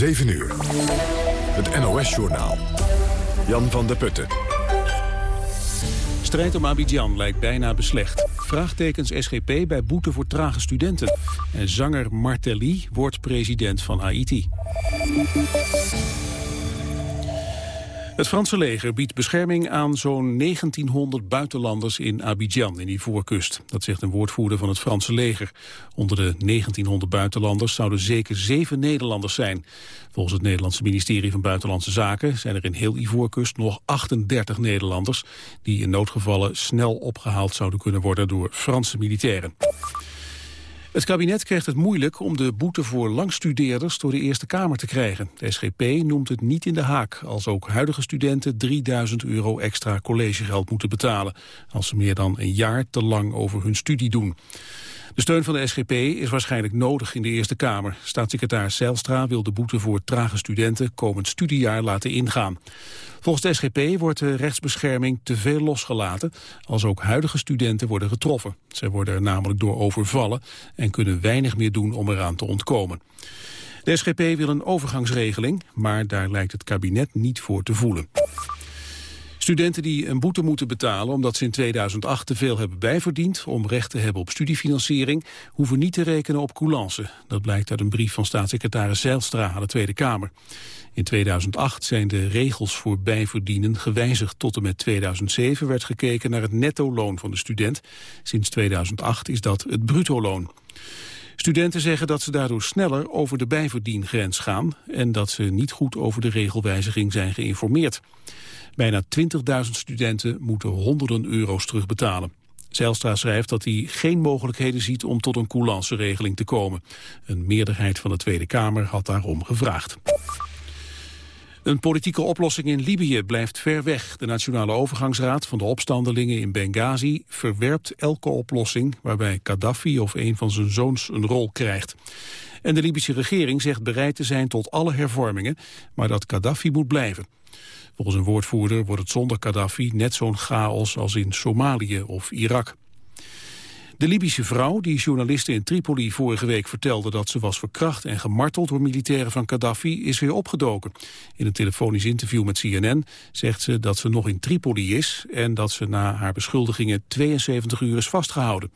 7 uur. Het NOS-journaal. Jan van der Putten. Strijd om Abidjan lijkt bijna beslecht. Vraagtekens SGP bij boete voor trage studenten. En zanger Martelly wordt president van Haiti. Het Franse leger biedt bescherming aan zo'n 1900 buitenlanders in Abidjan in die voorkust. Dat zegt een woordvoerder van het Franse leger. Onder de 1900 buitenlanders zouden zeker zeven Nederlanders zijn. Volgens het Nederlandse ministerie van Buitenlandse Zaken zijn er in heel Ivoorkust nog 38 Nederlanders die in noodgevallen snel opgehaald zouden kunnen worden door Franse militairen. Het kabinet krijgt het moeilijk om de boete voor langstudeerders door de Eerste Kamer te krijgen. De SGP noemt het niet in de haak als ook huidige studenten 3000 euro extra collegegeld moeten betalen. Als ze meer dan een jaar te lang over hun studie doen. De steun van de SGP is waarschijnlijk nodig in de Eerste Kamer. Staatssecretaris Zijlstra wil de boete voor trage studenten komend studiejaar laten ingaan. Volgens de SGP wordt de rechtsbescherming te veel losgelaten als ook huidige studenten worden getroffen. Zij worden er namelijk door overvallen en kunnen weinig meer doen om eraan te ontkomen. De SGP wil een overgangsregeling, maar daar lijkt het kabinet niet voor te voelen. Studenten die een boete moeten betalen omdat ze in 2008 te veel hebben bijverdiend om recht te hebben op studiefinanciering, hoeven niet te rekenen op coulance. Dat blijkt uit een brief van staatssecretaris Zijlstra aan de Tweede Kamer. In 2008 zijn de regels voor bijverdienen gewijzigd. Tot en met 2007 werd gekeken naar het netto-loon van de student. Sinds 2008 is dat het bruto-loon. Studenten zeggen dat ze daardoor sneller over de bijverdiengrens gaan... en dat ze niet goed over de regelwijziging zijn geïnformeerd. Bijna 20.000 studenten moeten honderden euro's terugbetalen. Zijlstra schrijft dat hij geen mogelijkheden ziet om tot een coulance-regeling te komen. Een meerderheid van de Tweede Kamer had daarom gevraagd. Een politieke oplossing in Libië blijft ver weg. De Nationale Overgangsraad van de opstandelingen in Benghazi verwerpt elke oplossing waarbij Gaddafi of een van zijn zoons een rol krijgt. En de Libische regering zegt bereid te zijn tot alle hervormingen, maar dat Gaddafi moet blijven. Volgens een woordvoerder wordt het zonder Gaddafi net zo'n chaos als in Somalië of Irak. De Libische vrouw, die journalisten in Tripoli vorige week vertelde dat ze was verkracht en gemarteld door militairen van Gaddafi, is weer opgedoken. In een telefonisch interview met CNN zegt ze dat ze nog in Tripoli is en dat ze na haar beschuldigingen 72 uur is vastgehouden.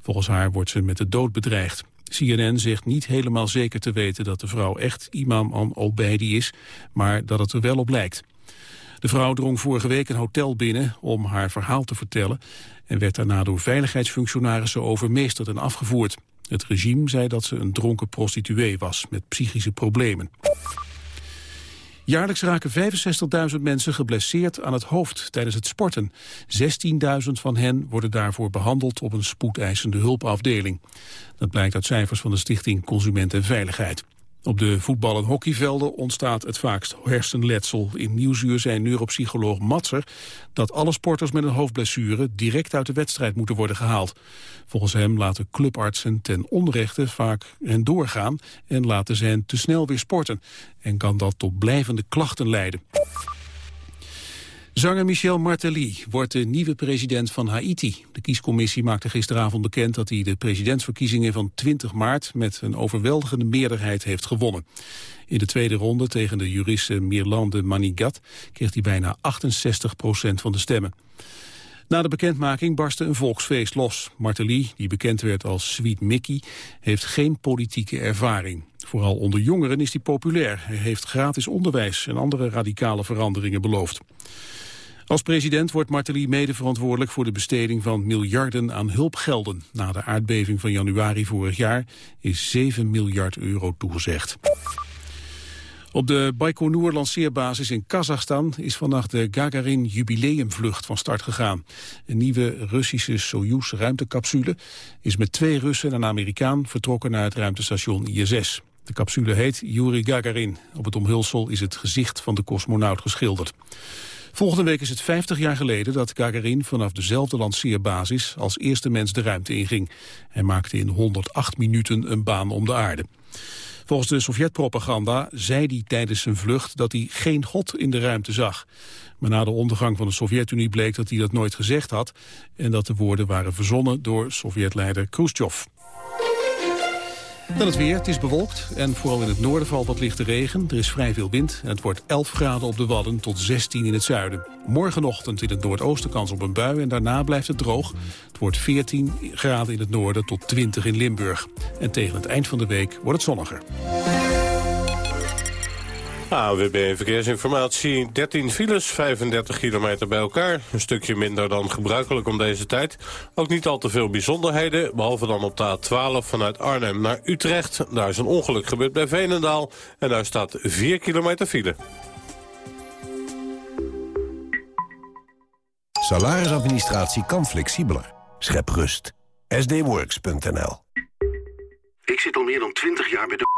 Volgens haar wordt ze met de dood bedreigd. CNN zegt niet helemaal zeker te weten dat de vrouw echt imam al-Obeidi is, maar dat het er wel op lijkt. De vrouw drong vorige week een hotel binnen om haar verhaal te vertellen... en werd daarna door veiligheidsfunctionarissen overmeesterd en afgevoerd. Het regime zei dat ze een dronken prostituee was met psychische problemen. Jaarlijks raken 65.000 mensen geblesseerd aan het hoofd tijdens het sporten. 16.000 van hen worden daarvoor behandeld op een spoedeisende hulpafdeling. Dat blijkt uit cijfers van de Stichting Consument en Veiligheid. Op de voetbal- en hockeyvelden ontstaat het vaakst hersenletsel. In Nieuwsuur zei neuropsycholoog Matser dat alle sporters met een hoofdblessure direct uit de wedstrijd moeten worden gehaald. Volgens hem laten clubartsen ten onrechte vaak hen doorgaan en laten ze hen te snel weer sporten. En kan dat tot blijvende klachten leiden. Zanger Michel Martelly wordt de nieuwe president van Haiti. De kiescommissie maakte gisteravond bekend dat hij de presidentsverkiezingen van 20 maart met een overweldigende meerderheid heeft gewonnen. In de tweede ronde tegen de juriste Mirlande Manigat kreeg hij bijna 68 procent van de stemmen. Na de bekendmaking barstte een volksfeest los. Martelly, die bekend werd als Sweet Mickey, heeft geen politieke ervaring. Vooral onder jongeren is hij populair. Hij heeft gratis onderwijs en andere radicale veranderingen beloofd. Als president wordt Martelly mede verantwoordelijk voor de besteding van miljarden aan hulpgelden. Na de aardbeving van januari vorig jaar is 7 miljard euro toegezegd. Op de Baikonur lanceerbasis in Kazachstan is vannacht de Gagarin jubileumvlucht van start gegaan. Een nieuwe Russische Soyuz ruimtecapsule is met twee Russen en een Amerikaan vertrokken naar het ruimtestation ISS. De capsule heet Yuri Gagarin. Op het omhulsel is het gezicht van de cosmonaut geschilderd. Volgende week is het 50 jaar geleden dat Gagarin vanaf dezelfde lanceerbasis als eerste mens de ruimte inging. Hij maakte in 108 minuten een baan om de aarde. Volgens de Sovjet-propaganda zei hij tijdens zijn vlucht dat hij geen god in de ruimte zag. Maar na de ondergang van de Sovjet-Unie bleek dat hij dat nooit gezegd had... en dat de woorden waren verzonnen door Sovjetleider Khrushchev. Dan het weer. Het is bewolkt en vooral in het noorden valt wat lichte regen. Er is vrij veel wind en het wordt 11 graden op de Wadden tot 16 in het zuiden. Morgenochtend in het noordoosten kans op een bui en daarna blijft het droog. Het wordt 14 graden in het noorden tot 20 in Limburg. En tegen het eind van de week wordt het zonniger. AWB Verkeersinformatie. 13 files, 35 kilometer bij elkaar. Een stukje minder dan gebruikelijk om deze tijd. Ook niet al te veel bijzonderheden, behalve dan op de A12 vanuit Arnhem naar Utrecht. Daar is een ongeluk gebeurd bij Veenendaal en daar staat 4 kilometer file. Salarisadministratie kan flexibeler. Schep rust. sdworks.nl Ik zit al meer dan 20 jaar bij de.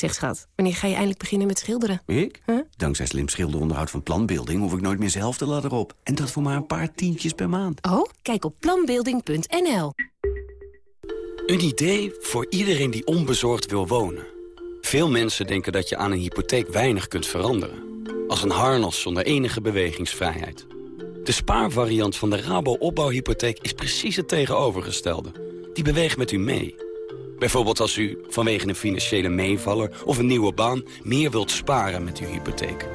Zeg schat, wanneer ga je eindelijk beginnen met schilderen? Ik? Dankzij slim schilderonderhoud van Planbeelding hoef ik nooit meer zelf de ladder op. En dat voor maar een paar tientjes per maand. Oh, kijk op planbeelding.nl. Een idee voor iedereen die onbezorgd wil wonen. Veel mensen denken dat je aan een hypotheek weinig kunt veranderen. Als een harnas zonder enige bewegingsvrijheid. De spaarvariant van de Rabo opbouwhypotheek is precies het tegenovergestelde. Die beweegt met u mee. Bijvoorbeeld als u vanwege een financiële meevaller of een nieuwe baan... meer wilt sparen met uw hypotheek.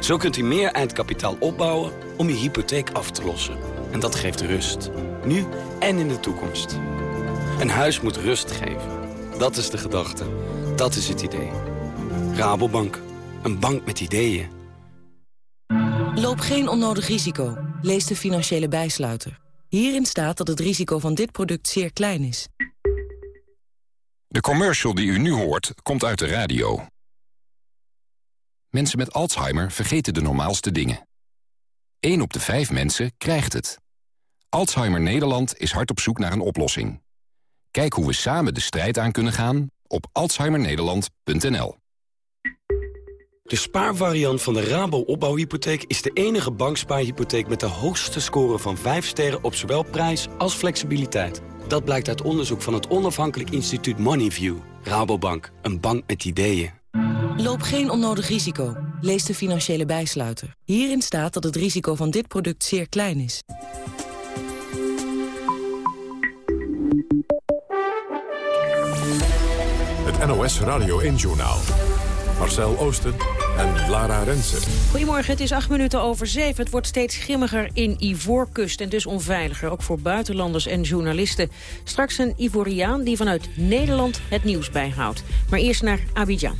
Zo kunt u meer eindkapitaal opbouwen om uw hypotheek af te lossen. En dat geeft rust. Nu en in de toekomst. Een huis moet rust geven. Dat is de gedachte. Dat is het idee. Rabobank. Een bank met ideeën. Loop geen onnodig risico. Lees de financiële bijsluiter. Hierin staat dat het risico van dit product zeer klein is. De commercial die u nu hoort, komt uit de radio. Mensen met Alzheimer vergeten de normaalste dingen. 1 op de 5 mensen krijgt het. Alzheimer Nederland is hard op zoek naar een oplossing. Kijk hoe we samen de strijd aan kunnen gaan op alzheimernederland.nl. De spaarvariant van de Rabo opbouwhypotheek is de enige bankspaarhypotheek met de hoogste score van 5 sterren op zowel prijs als flexibiliteit. Dat blijkt uit onderzoek van het onafhankelijk instituut Moneyview. Rabobank, een bank met ideeën. Loop geen onnodig risico. Lees de financiële bijsluiter. Hierin staat dat het risico van dit product zeer klein is. Het NOS Radio 1-journaal. Marcel Oosten en Lara Rensen. Goedemorgen, het is acht minuten over zeven. Het wordt steeds grimmiger in Ivoorkust en dus onveiliger. Ook voor buitenlanders en journalisten. Straks een Ivoriaan die vanuit Nederland het nieuws bijhoudt. Maar eerst naar Abidjan.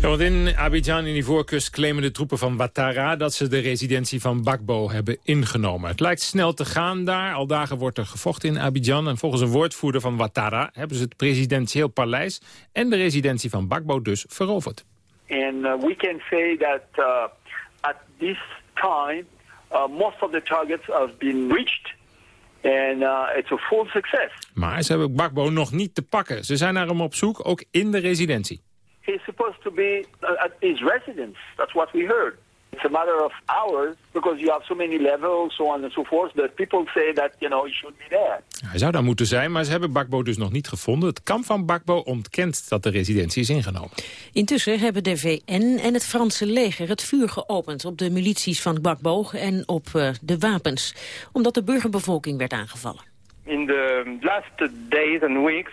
Ja, want in Abidjan in Ivoorkust claimen de troepen van Ouattara... dat ze de residentie van Bakbo hebben ingenomen. Het lijkt snel te gaan daar. Al dagen wordt er gevochten in Abidjan. En volgens een woordvoerder van Ouattara... hebben ze het presidentieel paleis en de residentie van Bakbo dus veroverd. And uh, we can say that uh, at this time... Uh, most of the targets have been reached... And uh, it's a full success. Maar ze hebben Bakbo nog niet te pakken. Ze zijn naar hem op zoek, ook in de residentie. He's supposed to be at his residence. That's what we heard. It's a matter of hours because you have so many levels, so on and so forth, that people say that, you know, he should be there. Hij zou daar moeten zijn, maar ze hebben Bakbo dus nog niet gevonden. Het kamp van Bakbo ontkent dat de residentie is ingenomen. Intussen hebben de VN en het Franse leger het vuur geopend op de milities van Bakbo en op uh, de wapens, omdat de burgerbevolking werd aangevallen. In the last days and weeks,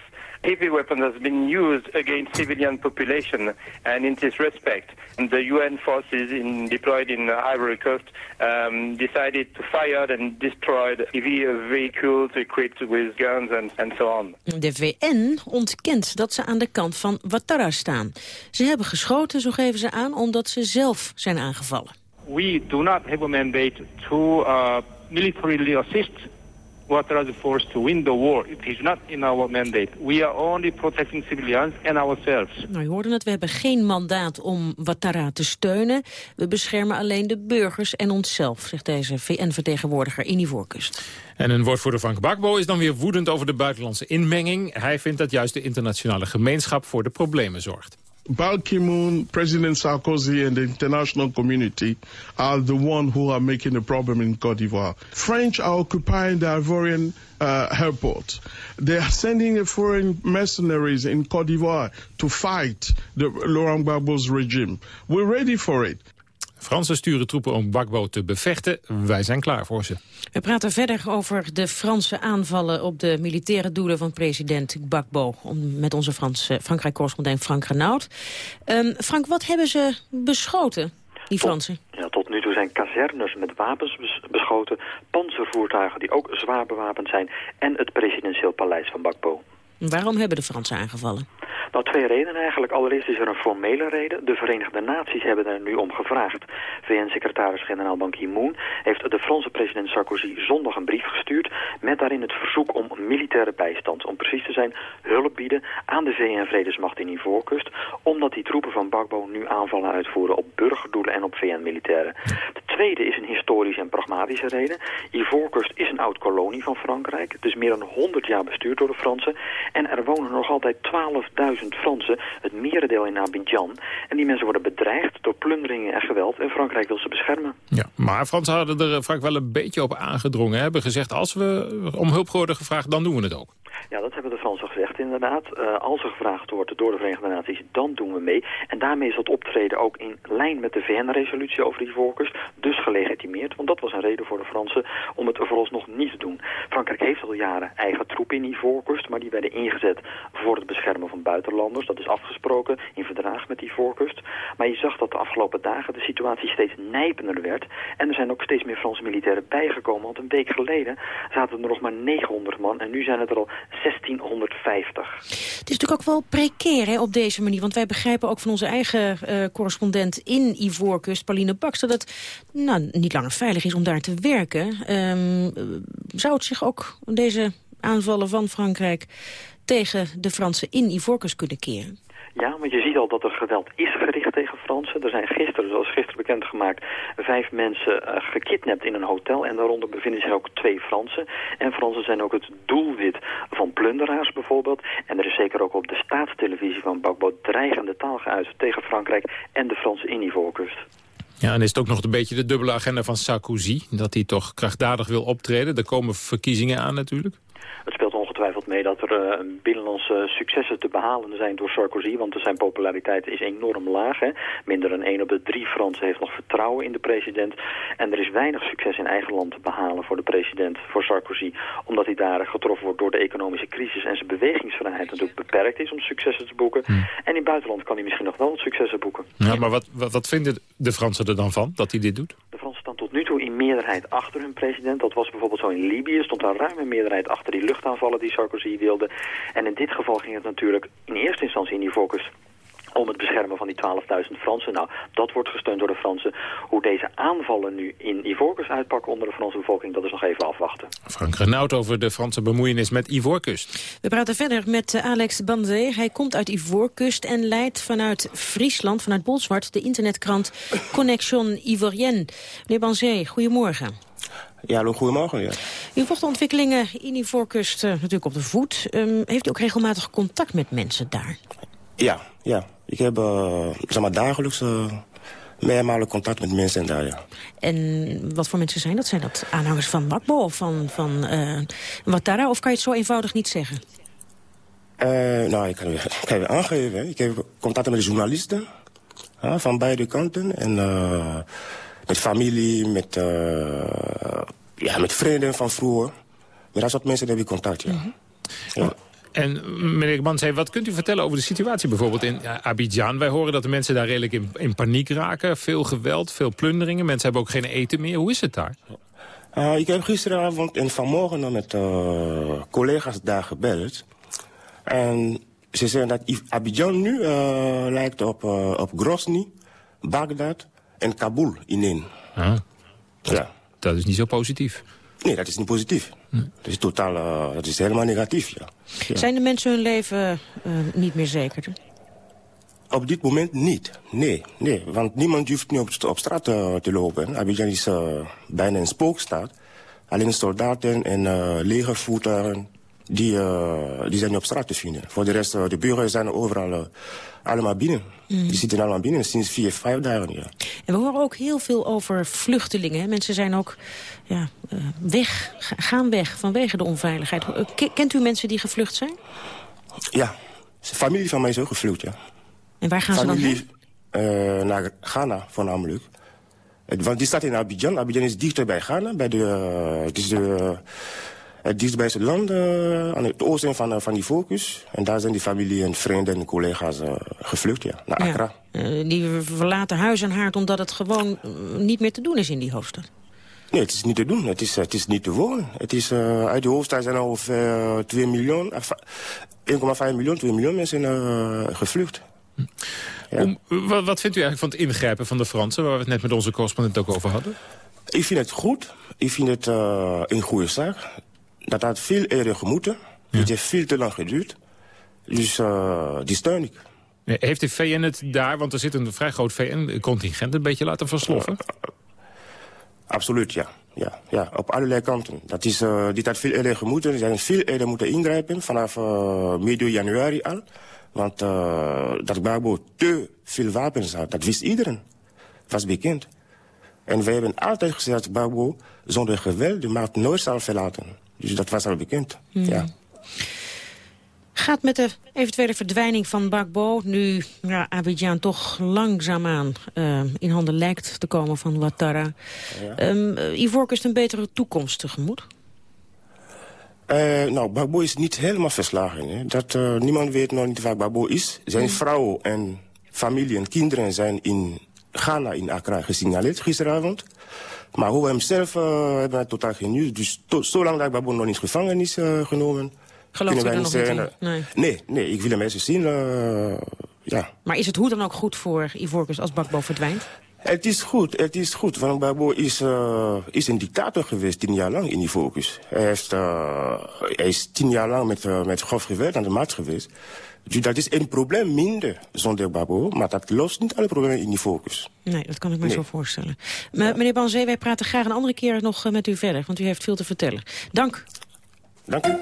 heavy weapons has been used against civilian population and in this respect the UN forces in, deployed in Ivory Coast um, decided to fire and destroy heavy vehicles equipped with guns and, and so on. De VN ontkent dat ze aan de kant van Ouattara staan. Ze hebben geschoten, zo geven ze aan, omdat ze zelf zijn aangevallen. We do not have a mandate to uh, militarily assist Ouattara's force to win the war. It is not in our mandate. We are only protecting civilians and ourselves. Nou, je hoorde het, we hebben geen mandaat om Ouattara te steunen. We beschermen alleen de burgers en onszelf, zegt deze VN-vertegenwoordiger in Ivoorkust. En een woordvoerder Frank Bakbo is dan weer woedend over de buitenlandse inmenging. Hij vindt dat juist de internationale gemeenschap voor de problemen zorgt. Ban Ki-moon, President Sarkozy and the international community are the ones who are making the problem in Cote d'Ivoire. French are occupying the Ivorian uh, airport. They are sending foreign mercenaries in Cote d'Ivoire to fight the Laurent Gbagbo's regime. We're ready for it. Fransen sturen troepen om Bakbo te bevechten. Wij zijn klaar voor ze. We praten verder over de Franse aanvallen op de militaire doelen van president Gbagbo. Met onze Franse Frankrijk-correspondent Frank Renaud. Um, Frank, wat hebben ze beschoten, die Fransen? Tot, ja, tot nu toe zijn kazernes met wapens beschoten, panzervoertuigen die ook zwaar bewapend zijn en het presidentieel paleis van Gbagbo. Waarom hebben de Fransen aangevallen? Nou, twee redenen eigenlijk. Allereerst is er een formele reden. De Verenigde Naties hebben er nu om gevraagd. VN-secretaris-generaal Ban Ki-moon heeft de Franse president Sarkozy zondag een brief gestuurd... met daarin het verzoek om militaire bijstand. Om precies te zijn, hulp bieden aan de VN-vredesmacht in Ivoorkust... omdat die troepen van Bakbo nu aanvallen uitvoeren op burgerdoelen en op VN-militairen. De tweede is een historische en pragmatische reden. Ivoorkust is een oud-kolonie van Frankrijk. Het is meer dan 100 jaar bestuurd door de Fransen. En er wonen nog altijd 12.000 Fransen, het merendeel in Abidjan. En die mensen worden bedreigd door plunderingen en geweld. En Frankrijk wil ze beschermen. Ja, maar Fransen hadden er Frank wel een beetje op aangedrongen. Hebben gezegd, als we om hulp worden gevraagd, dan doen we het ook. Ja, dat hebben de Fransen gezegd inderdaad. Uh, als er gevraagd wordt door de Verenigde Naties, dan doen we mee. En daarmee is dat optreden ook in lijn met de VN-resolutie over die voorkeurs. Dus gelegitimeerd, want dat was een reden voor de Fransen om het vooralsnog niet te doen. Frankrijk heeft al jaren eigen troepen in die voorkust, maar die werden ingezet voor het beschermen van buitenlanders. Dat is afgesproken in verdrag met die voorkust. Maar je zag dat de afgelopen dagen de situatie steeds nijpender werd. En er zijn ook steeds meer Franse militairen bijgekomen. Want een week geleden zaten er nog maar 900 man en nu zijn het er al 1650. Het is natuurlijk ook wel precair hè, op deze manier. Want wij begrijpen ook van onze eigen uh, correspondent in Ivoorkust, Pauline Baks... dat het nou, niet langer veilig is om daar te werken. Um, zou het zich ook deze aanvallen van Frankrijk tegen de Fransen in Ivoorkust kunnen keren? Ja, want je ziet al dat er geweld is gericht tegen Fransen. Er zijn gisteren, zoals gisteren bekendgemaakt, vijf mensen uh, gekidnapt in een hotel. En daaronder bevinden zich ook twee Fransen. En Fransen zijn ook het doelwit van plunderaars bijvoorbeeld. En er is zeker ook op de staatstelevisie van Gbagbo dreigende taal geuit tegen Frankrijk en de Fransen in Ivoorkust. Ja, en is het ook nog een beetje de dubbele agenda van Sarkozy... dat hij toch krachtdadig wil optreden? Er komen verkiezingen aan natuurlijk. Het mee dat er uh, binnenlandse successen te behalen zijn door Sarkozy. Want zijn populariteit is enorm laag. Hè. Minder dan één op de drie Fransen heeft nog vertrouwen in de president. En er is weinig succes in eigen land te behalen voor de president, voor Sarkozy. Omdat hij daar getroffen wordt door de economische crisis. En zijn bewegingsvrijheid natuurlijk beperkt is om successen te boeken. Hmm. En in het buitenland kan hij misschien nog wel wat successen boeken. Ja, maar wat, wat, wat vinden de Fransen er dan van, dat hij dit doet? De Fransen staan tot nu toe in meerderheid achter hun president. Dat was bijvoorbeeld zo in Libië. stond daar ruim een meerderheid achter die luchtaanvallen die Sarkozy wilde. En in dit geval ging het natuurlijk in eerste instantie in die focus om het beschermen van die 12.000 Fransen. Nou, dat wordt gesteund door de Fransen. Hoe deze aanvallen nu in Ivoorkust uitpakken onder de Franse bevolking, dat is nog even afwachten. Frank Renaud over de Franse bemoeienis met Ivoorkust. We praten verder met Alex Banzé. Hij komt uit Ivoorkust en leidt vanuit Friesland, vanuit Bolsward, de internetkrant Connexion Ivoirienne. Meneer Banzé, goedemorgen. Ja, hallo, goedemorgen. Ja. U volgt de ontwikkelingen in Ivoorkust uh, natuurlijk op de voet. Um, heeft u ook regelmatig contact met mensen daar? Ja, ja. Ik heb uh, zeg maar, dagelijks uh, meermalen contact met mensen daar, ja. En wat voor mensen zijn dat? Zijn dat aanhangers van Bakbo of van, van Ouattara? Of kan je het zo eenvoudig niet zeggen? nou, ik kan, je, ik kan je aangeven. Ik heb contact met de journalisten van beide kanten. En met familie, met, ja, met vrienden van vroeger. Met dat soort mensen heb ik contact, ja. Mm -hmm. ja. En meneer Mansé, wat kunt u vertellen over de situatie bijvoorbeeld in Abidjan? Wij horen dat de mensen daar redelijk in, in paniek raken. Veel geweld, veel plunderingen. Mensen hebben ook geen eten meer. Hoe is het daar? Uh, ik heb gisteravond en vanmorgen nog met uh, collega's daar gebeld. En ze zeggen dat Abidjan nu uh, lijkt op, op Grozny, Bagdad en Kabul ineen. Ah, ja. Dat is niet zo positief. Nee, dat is niet positief. Dat is totaal, uh, dat is helemaal negatief, ja. ja. Zijn de mensen hun leven uh, niet meer zeker? Op dit moment niet, nee. nee want niemand hoeft nu op, op straat uh, te lopen. Abidjan is bijna een spookstaat. Alleen soldaten en legervoertuigen, die, die zijn niet op straat te vinden. Voor de rest, de burgers zijn overal allemaal binnen. Mm. Die zitten allemaal binnen sinds vier, vijf dagen, ja. En we horen ook heel veel over vluchtelingen. Hè? Mensen zijn ook ja, weg, gaan weg vanwege de onveiligheid. Kent u mensen die gevlucht zijn? Ja, familie van mij is ook gevlucht, ja. En waar gaan familie, ze dan heen? Naar Ghana voornamelijk. Want die staat in Abidjan. Abidjan is dichter bij Ghana. Bij de, het is de, het dichtstbijste land uh, aan het oosten van, uh, van die focus. En daar zijn die familie en vrienden en collega's uh, gevlucht, ja, naar Accra. Ja, die verlaten huis en haard omdat het gewoon niet meer te doen is in die hoofdstad. Nee, het is niet te doen. Het is, het is niet te wonen. Het is, uit de hoofdstad zijn er ongeveer 2 miljoen, 1,5 miljoen, 2 miljoen mensen gevlucht. Ja. Om, wat, vindt u eigenlijk van het ingrijpen van de Fransen... waar we het net met onze correspondent ook over hadden? Ik vind het goed. Ik vind het een goede zaak dat had veel eerder gemoeten. Ja. Het heeft veel te lang geduurd. Dus uh, die steun ik. Heeft de VN het daar, want er zit een vrij groot VN-contingent... een beetje laten versloffen? Uh, absoluut, ja. ja. Ja, op allerlei kanten. Dat is, uh, dit had veel eerder gemoeten. Ze zijn veel eerder moeten ingrijpen, vanaf medio januari al. Want dat Gbagbo te veel wapens had, dat wist iedereen. Dat was bekend. En wij hebben altijd gezegd dat Gbagbo zonder geweld de maat nooit zal verlaten. Dus dat was al bekend, mm. ja. Gaat met de eventuele verdwijning van Bakbo... nu ja, Abidjan toch langzaamaan uh, in handen lijkt te komen van Ouattara... Ja. Um, Ivoorkust een betere toekomst tegemoet? Uh, nou, Bakbo is niet helemaal verslagen. Hè. Dat, uh, niemand weet nog niet waar Bakbo is. Zijn mm. vrouw en familie en kinderen zijn in Ghana, in Accra, gesignaleerd gisteravond. Maar hoe we hem zelf uh, hebben we totaal geen nieuws. Dus zolang dat Baboon nog niet gevangen is uh, genomen... Geloof nog zeggen, niet in? Nee. nee. nee, ik wil hem eens zien. Uh, ja. Maar is het hoe dan ook goed voor Ivorcus als Bakbo verdwijnt? Het is goed, het is goed. Want Babo is, uh, is een dictator geweest tien jaar lang in Ivorcus. Hij, heeft, uh, hij is tien jaar lang met, uh, met grof geweld aan de maat geweest. Dus dat is een probleem minder zonder Babo, maar dat lost niet alle problemen in die focus. Nee, dat kan ik me nee. zo voorstellen. Ja. Meneer Banzee, wij praten graag een andere keer nog met u verder, want u heeft veel te vertellen. Dank. Dank u.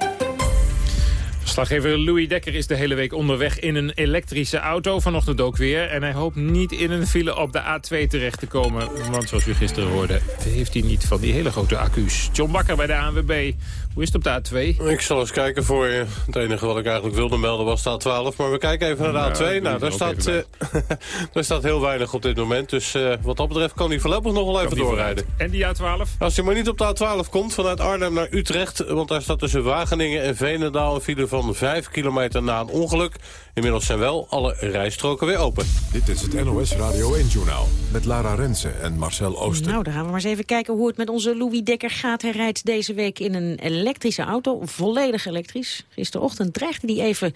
Verslaggever Louis Dekker is de hele week onderweg in een elektrische auto. Vanochtend ook weer. En hij hoopt niet in een file op de A2 terecht te komen. Want zoals u gisteren hoorde, heeft hij niet van die hele grote accu's. John Bakker bij de ANWB. Hoe is het op de A2? Ik zal eens kijken voor je. Het enige wat ik eigenlijk wilde melden was de A12. Maar we kijken even naar de A2. nou, daar staat, uh, daar staat heel weinig op dit moment. Dus uh, wat dat betreft kan hij voorlopig nog wel even doorrijden. En die A12? Als hij maar niet op de A12 komt vanuit Arnhem naar Utrecht. Want daar staat tussen Wageningen en Veenendaal een file van 5 kilometer na een ongeluk. Inmiddels zijn wel alle rijstroken weer open. Dit is het NOS Radio 1-journaal met Lara Rensen en Marcel Ooster. Nou, dan gaan we maar eens even kijken hoe het met onze Louis Dekker gaat. Hij rijdt deze week in een elektrische auto, volledig elektrisch. Gisterochtend dreigde hij even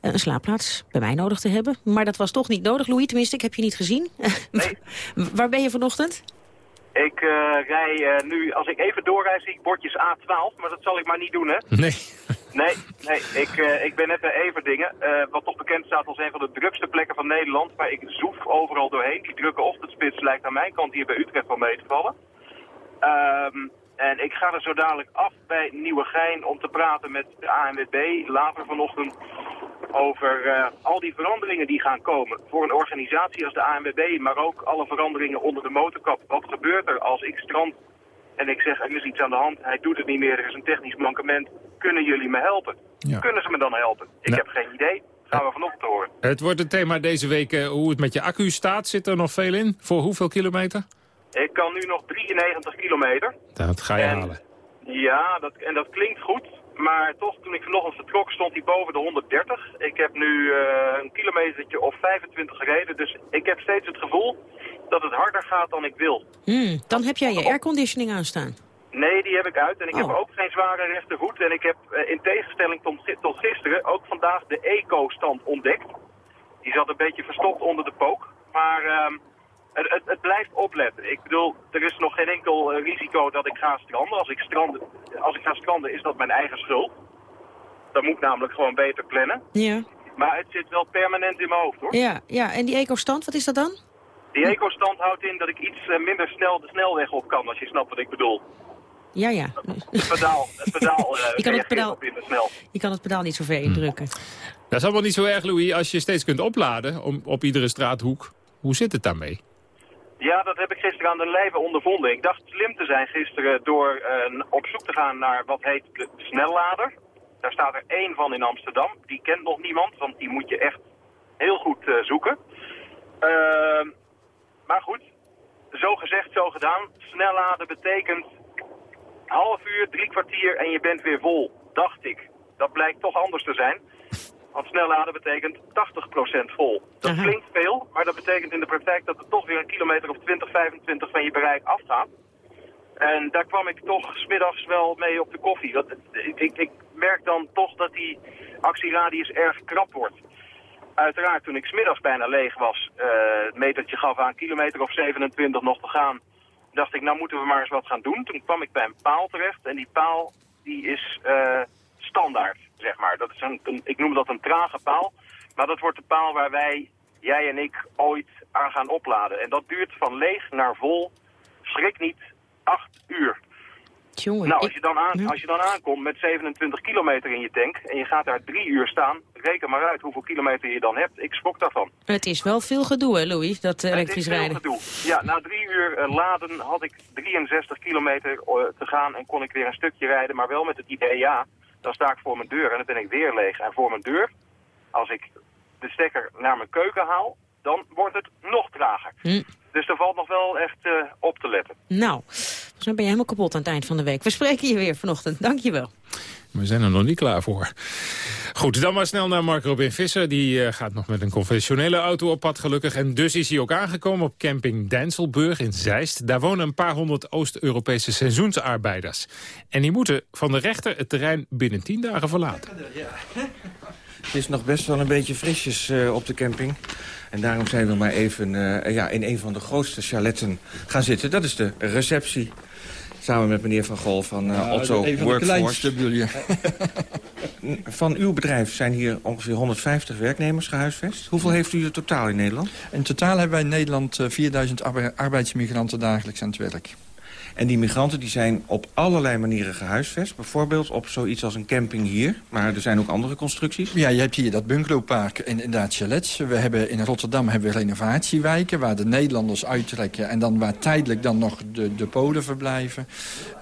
een slaapplaats bij mij nodig te hebben. Maar dat was toch niet nodig, Louis. Tenminste, ik heb je niet gezien. Nee. Waar ben je vanochtend? Ik uh, rij uh, nu, als ik even doorrijd, zie ik bordjes A12, maar dat zal ik maar niet doen, hè? Nee. Nee, nee ik, uh, ik ben net bij Everdingen, wat toch bekend staat als een van de drukste plekken van Nederland. Maar ik zoef overal doorheen. Die drukke ochtendspits lijkt aan mijn kant hier bij Utrecht wel mee te vallen. Um, en ik ga er zo dadelijk af bij Nieuwegein om te praten met de ANWB later vanochtend over uh, al die veranderingen die gaan komen. Voor een organisatie als de ANWB, maar ook alle veranderingen onder de motorkap. Wat gebeurt er als ik strand en ik zeg er is iets aan de hand, hij doet het niet meer, er is een technisch mankement. Kunnen jullie me helpen? Ja. Kunnen ze me dan helpen? Ik heb geen idee. Gaan we vanochtend horen. Het wordt een thema deze week uh, hoe het met je accu staat. Zit er nog veel in? Voor hoeveel kilometer? Ik kan nu nog 93 kilometer. Dat ga je en, halen. Ja, dat, en dat klinkt goed. Maar toch, toen ik vanochtend vertrok, stond hij boven de 130. Ik heb nu uh, een kilometertje of 25 gereden. Dus ik heb steeds het gevoel dat het harder gaat dan ik wil. Hmm, dan heb jij je airconditioning aanstaan. Nee, die heb ik uit. En ik oh. heb ook geen zware rechtervoet. En ik heb uh, in tegenstelling tot, tot gisteren ook vandaag de eco-stand ontdekt. Die zat een beetje verstopt onder de pook. Maar... Uh, het, het, het blijft opletten. Ik bedoel, er is nog geen enkel eh, risico dat ik ga stranden. Als ik, stranden. als ik ga stranden is dat mijn eigen schuld. Dat moet ik namelijk gewoon beter plannen. Ja. Maar het zit wel permanent in mijn hoofd, hoor. Ja, ja. en die ecostand, wat is dat dan? Die ecostand houdt in dat ik iets eh, minder snel de snelweg op kan, als je snapt wat ik bedoel. Ja, ja. Het pedaal, het pedaal, eh, Je kan het pedaal- snel. Je kan het pedaal niet zo ver indrukken. Dat is allemaal niet zo erg, Louis, als je steeds kunt opladen om, op iedere straathoek. Hoe zit het daarmee? Ja, dat heb ik gisteren aan de lijve ondervonden. Ik dacht slim te zijn gisteren door eh, op zoek te gaan naar wat heet de snellader. Daar staat er één van in Amsterdam. Die kent nog niemand, want die moet je echt heel goed eh, zoeken. Ehm, maar goed, zo gezegd, zo gedaan. Snelladen betekent half uur, drie kwartier en je bent weer vol, dacht ik. Dat blijkt toch anders te zijn. Want snelladen betekent 80% vol. Dat klinkt veel, maar dat betekent in de praktijk dat er toch weer een kilometer of 20, 25 van je bereik afgaat. En daar kwam ik toch smiddags wel mee op de koffie. Dat, ik, ik, ik merk dan toch dat die actieradius erg krap wordt. Uiteraard, toen ik smiddags bijna leeg was, eh, het metertje gaf aan kilometer of 27 nog te gaan, dacht ik, nou moeten we maar eens wat gaan doen. Toen kwam ik bij een paal terecht en die paal die is eh, standaard, zeg maar. Dat is een, een- ik noem dat een trage paal, maar dat wordt de paal waar wij, jij en ik, ooit aan gaan opladen. En dat duurt van leeg naar vol, schrik niet, acht uur. Jongen, Nou, als je, dan aan, als je dan aankomt met 27 kilometer in je tank en je gaat daar drie uur staan, reken maar uit hoeveel kilometer je dan hebt. Ik schrok daarvan. Het is wel veel gedoe, hè, Louis, dat eh, elektrisch Het is veel rijden. gedoe. Ja, na drie uur eh, laden had ik 63 kilometer eh, te gaan en kon ik weer een stukje rijden. Maar wel met het idee, ja, dan sta ik voor mijn deur en dan ben ik weer leeg. En voor mijn deur, als ik de stekker naar mijn keuken haal, dan wordt het nog trager. Hm. Dus er valt nog wel echt eh, op te letten. Nou, volgens mij ben je helemaal kapot aan het eind van de week. We spreken je weer vanochtend. Dank je wel. We zijn er nog niet klaar voor. Goed, dan maar snel naar Mark Robin Visser. Die eh, gaat nog met een conventionele auto op pad gelukkig. En dus is hij ook aangekomen op camping Dijnselburg in Zeist. Daar wonen een paar honderd Oost-Europese seizoensarbeiders. En die moeten van de rechter het terrein binnen tien dagen verlaten. Het is nog best wel een beetje frisjes eh, op de camping. En daarom zijn we maar even eh, ja, in een van de grootste chaletten gaan zitten. Dat is de receptie. Samen met meneer Van Gol van eh, Ja, Otto de Workforce. kleinste bedoel je. Van uw bedrijf zijn hier ongeveer 150 werknemers gehuisvest. Hoeveel heeft u er totaal in Nederland? In totaal hebben wij in Nederland eh, 4000 arbe- arbeidsmigranten dagelijks aan het werk. En die migranten die zijn op allerlei manieren gehuisvest. Bijvoorbeeld op zoiets als een camping hier. Maar er zijn ook andere constructies. Ja, je hebt hier dat bungalowpark en inderdaad chalets. We hebben in Rotterdam hebben we renovatiewijken... waar de Nederlanders uittrekken en dan waar tijdelijk dan nog de, de Polen verblijven.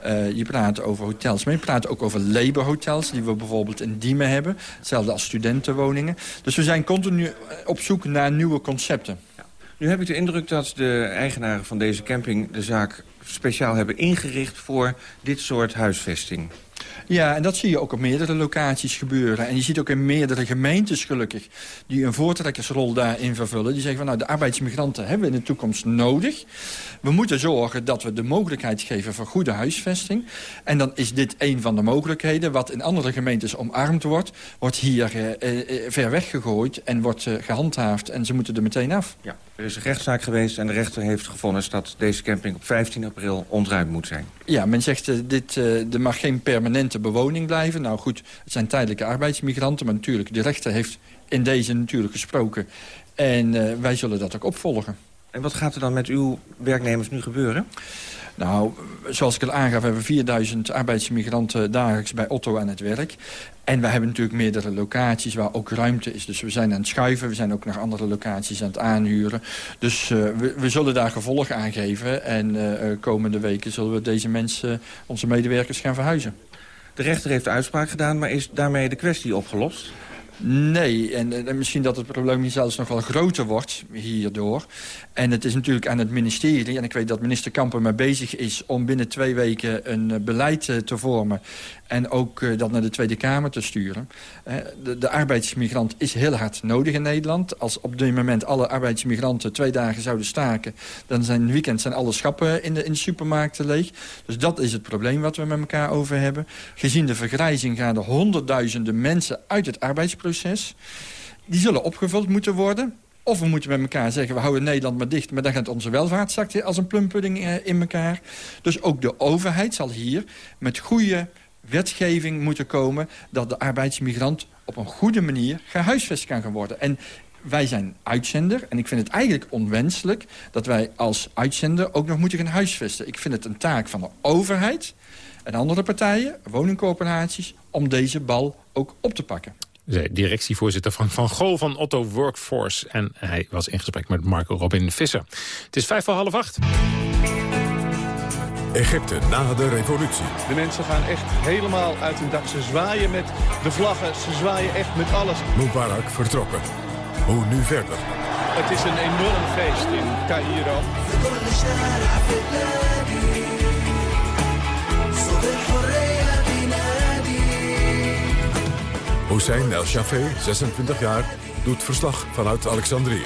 Eh, je praat over hotels, maar je praat ook over laborhotels... die we bijvoorbeeld in Diemen hebben. Hetzelfde als studentenwoningen. Dus we zijn continu op zoek naar nieuwe concepten. Nu heb ik de indruk dat de eigenaren van deze camping de zaak speciaal hebben ingericht voor dit soort huisvesting. Ja, en dat zie je ook op meerdere locaties gebeuren. En je ziet ook in meerdere gemeentes gelukkig... die een voortrekkersrol daarin vervullen. Die zeggen van nou, de arbeidsmigranten hebben we in de toekomst nodig. We moeten zorgen dat we de mogelijkheid geven voor goede huisvesting. En dan is dit een van de mogelijkheden. Wat in andere gemeentes omarmd wordt... wordt hier eh, eh, ver weggegooid en wordt eh, gehandhaafd. En ze moeten er meteen af. Ja. Er is een rechtszaak geweest en de rechter heeft gevonden dat deze camping op 15 april ontruimd moet zijn. Ja, men zegt, uh, dit, uh, er mag geen permanente bewoning blijven. Nou goed, het zijn tijdelijke arbeidsmigranten. Maar natuurlijk, de rechter heeft in deze natuurlijk gesproken. En uh, wij zullen dat ook opvolgen. En wat gaat er dan met uw werknemers nu gebeuren? Nou, zoals ik al aangaf, hebben we 4000 arbeidsmigranten dagelijks bij Otto aan het werk. En we hebben natuurlijk meerdere locaties waar ook ruimte is. Dus we zijn aan het schuiven, we zijn ook naar andere locaties aan het aanhuren. Dus uh, we, we, zullen daar gevolg aan geven. En uh, komende weken zullen we deze mensen, onze medewerkers, gaan verhuizen. De rechter heeft uitspraak gedaan, maar is daarmee de kwestie opgelost? Nee, en, en, misschien dat het probleem hier zelfs nog wel groter wordt hierdoor. En het is natuurlijk aan het ministerie, en ik weet dat minister Kamper mee bezig is... om binnen twee weken een beleid uh, te vormen en ook uh, dat naar de Tweede Kamer te sturen. Uh, de, de arbeidsmigrant is heel hard nodig in Nederland. Als op dit moment alle arbeidsmigranten twee dagen zouden staken... dan zijn weekend zijn alle schappen in de, in supermarkten leeg. Dus dat is het probleem wat we met elkaar over hebben. Gezien de vergrijzing gaan er honderdduizenden mensen uit het arbeidsproces. Die zullen opgevuld moeten worden. Of we moeten met elkaar zeggen, we houden Nederland maar dicht... maar dan gaat onze welvaart straks als een plumpudding uh, in elkaar. Dus ook de overheid zal hier met goede wetgeving moeten komen... dat de arbeidsmigrant op een goede manier gehuisvest kan gaan worden. En wij zijn uitzender en ik vind het eigenlijk onwenselijk... dat wij als uitzender ook nog moeten gaan huisvesten. Ik vind het een taak van de overheid en andere partijen, woningcorporaties... om deze bal ook op te pakken. De directievoorzitter Frank van Gool van Otto Workforce. En hij was in gesprek met Marco Robin Visser. Het is vijf voor half acht. Egypte na de revolutie. De mensen gaan echt helemaal uit hun dak. Ze zwaaien met de vlaggen, ze zwaaien echt met alles. Mubarak vertrokken. Hoe nu verder? Het is een enorm feest in Cairo. Hussein El Shafé, 26 jaar, doet verslag vanuit Alexandrië.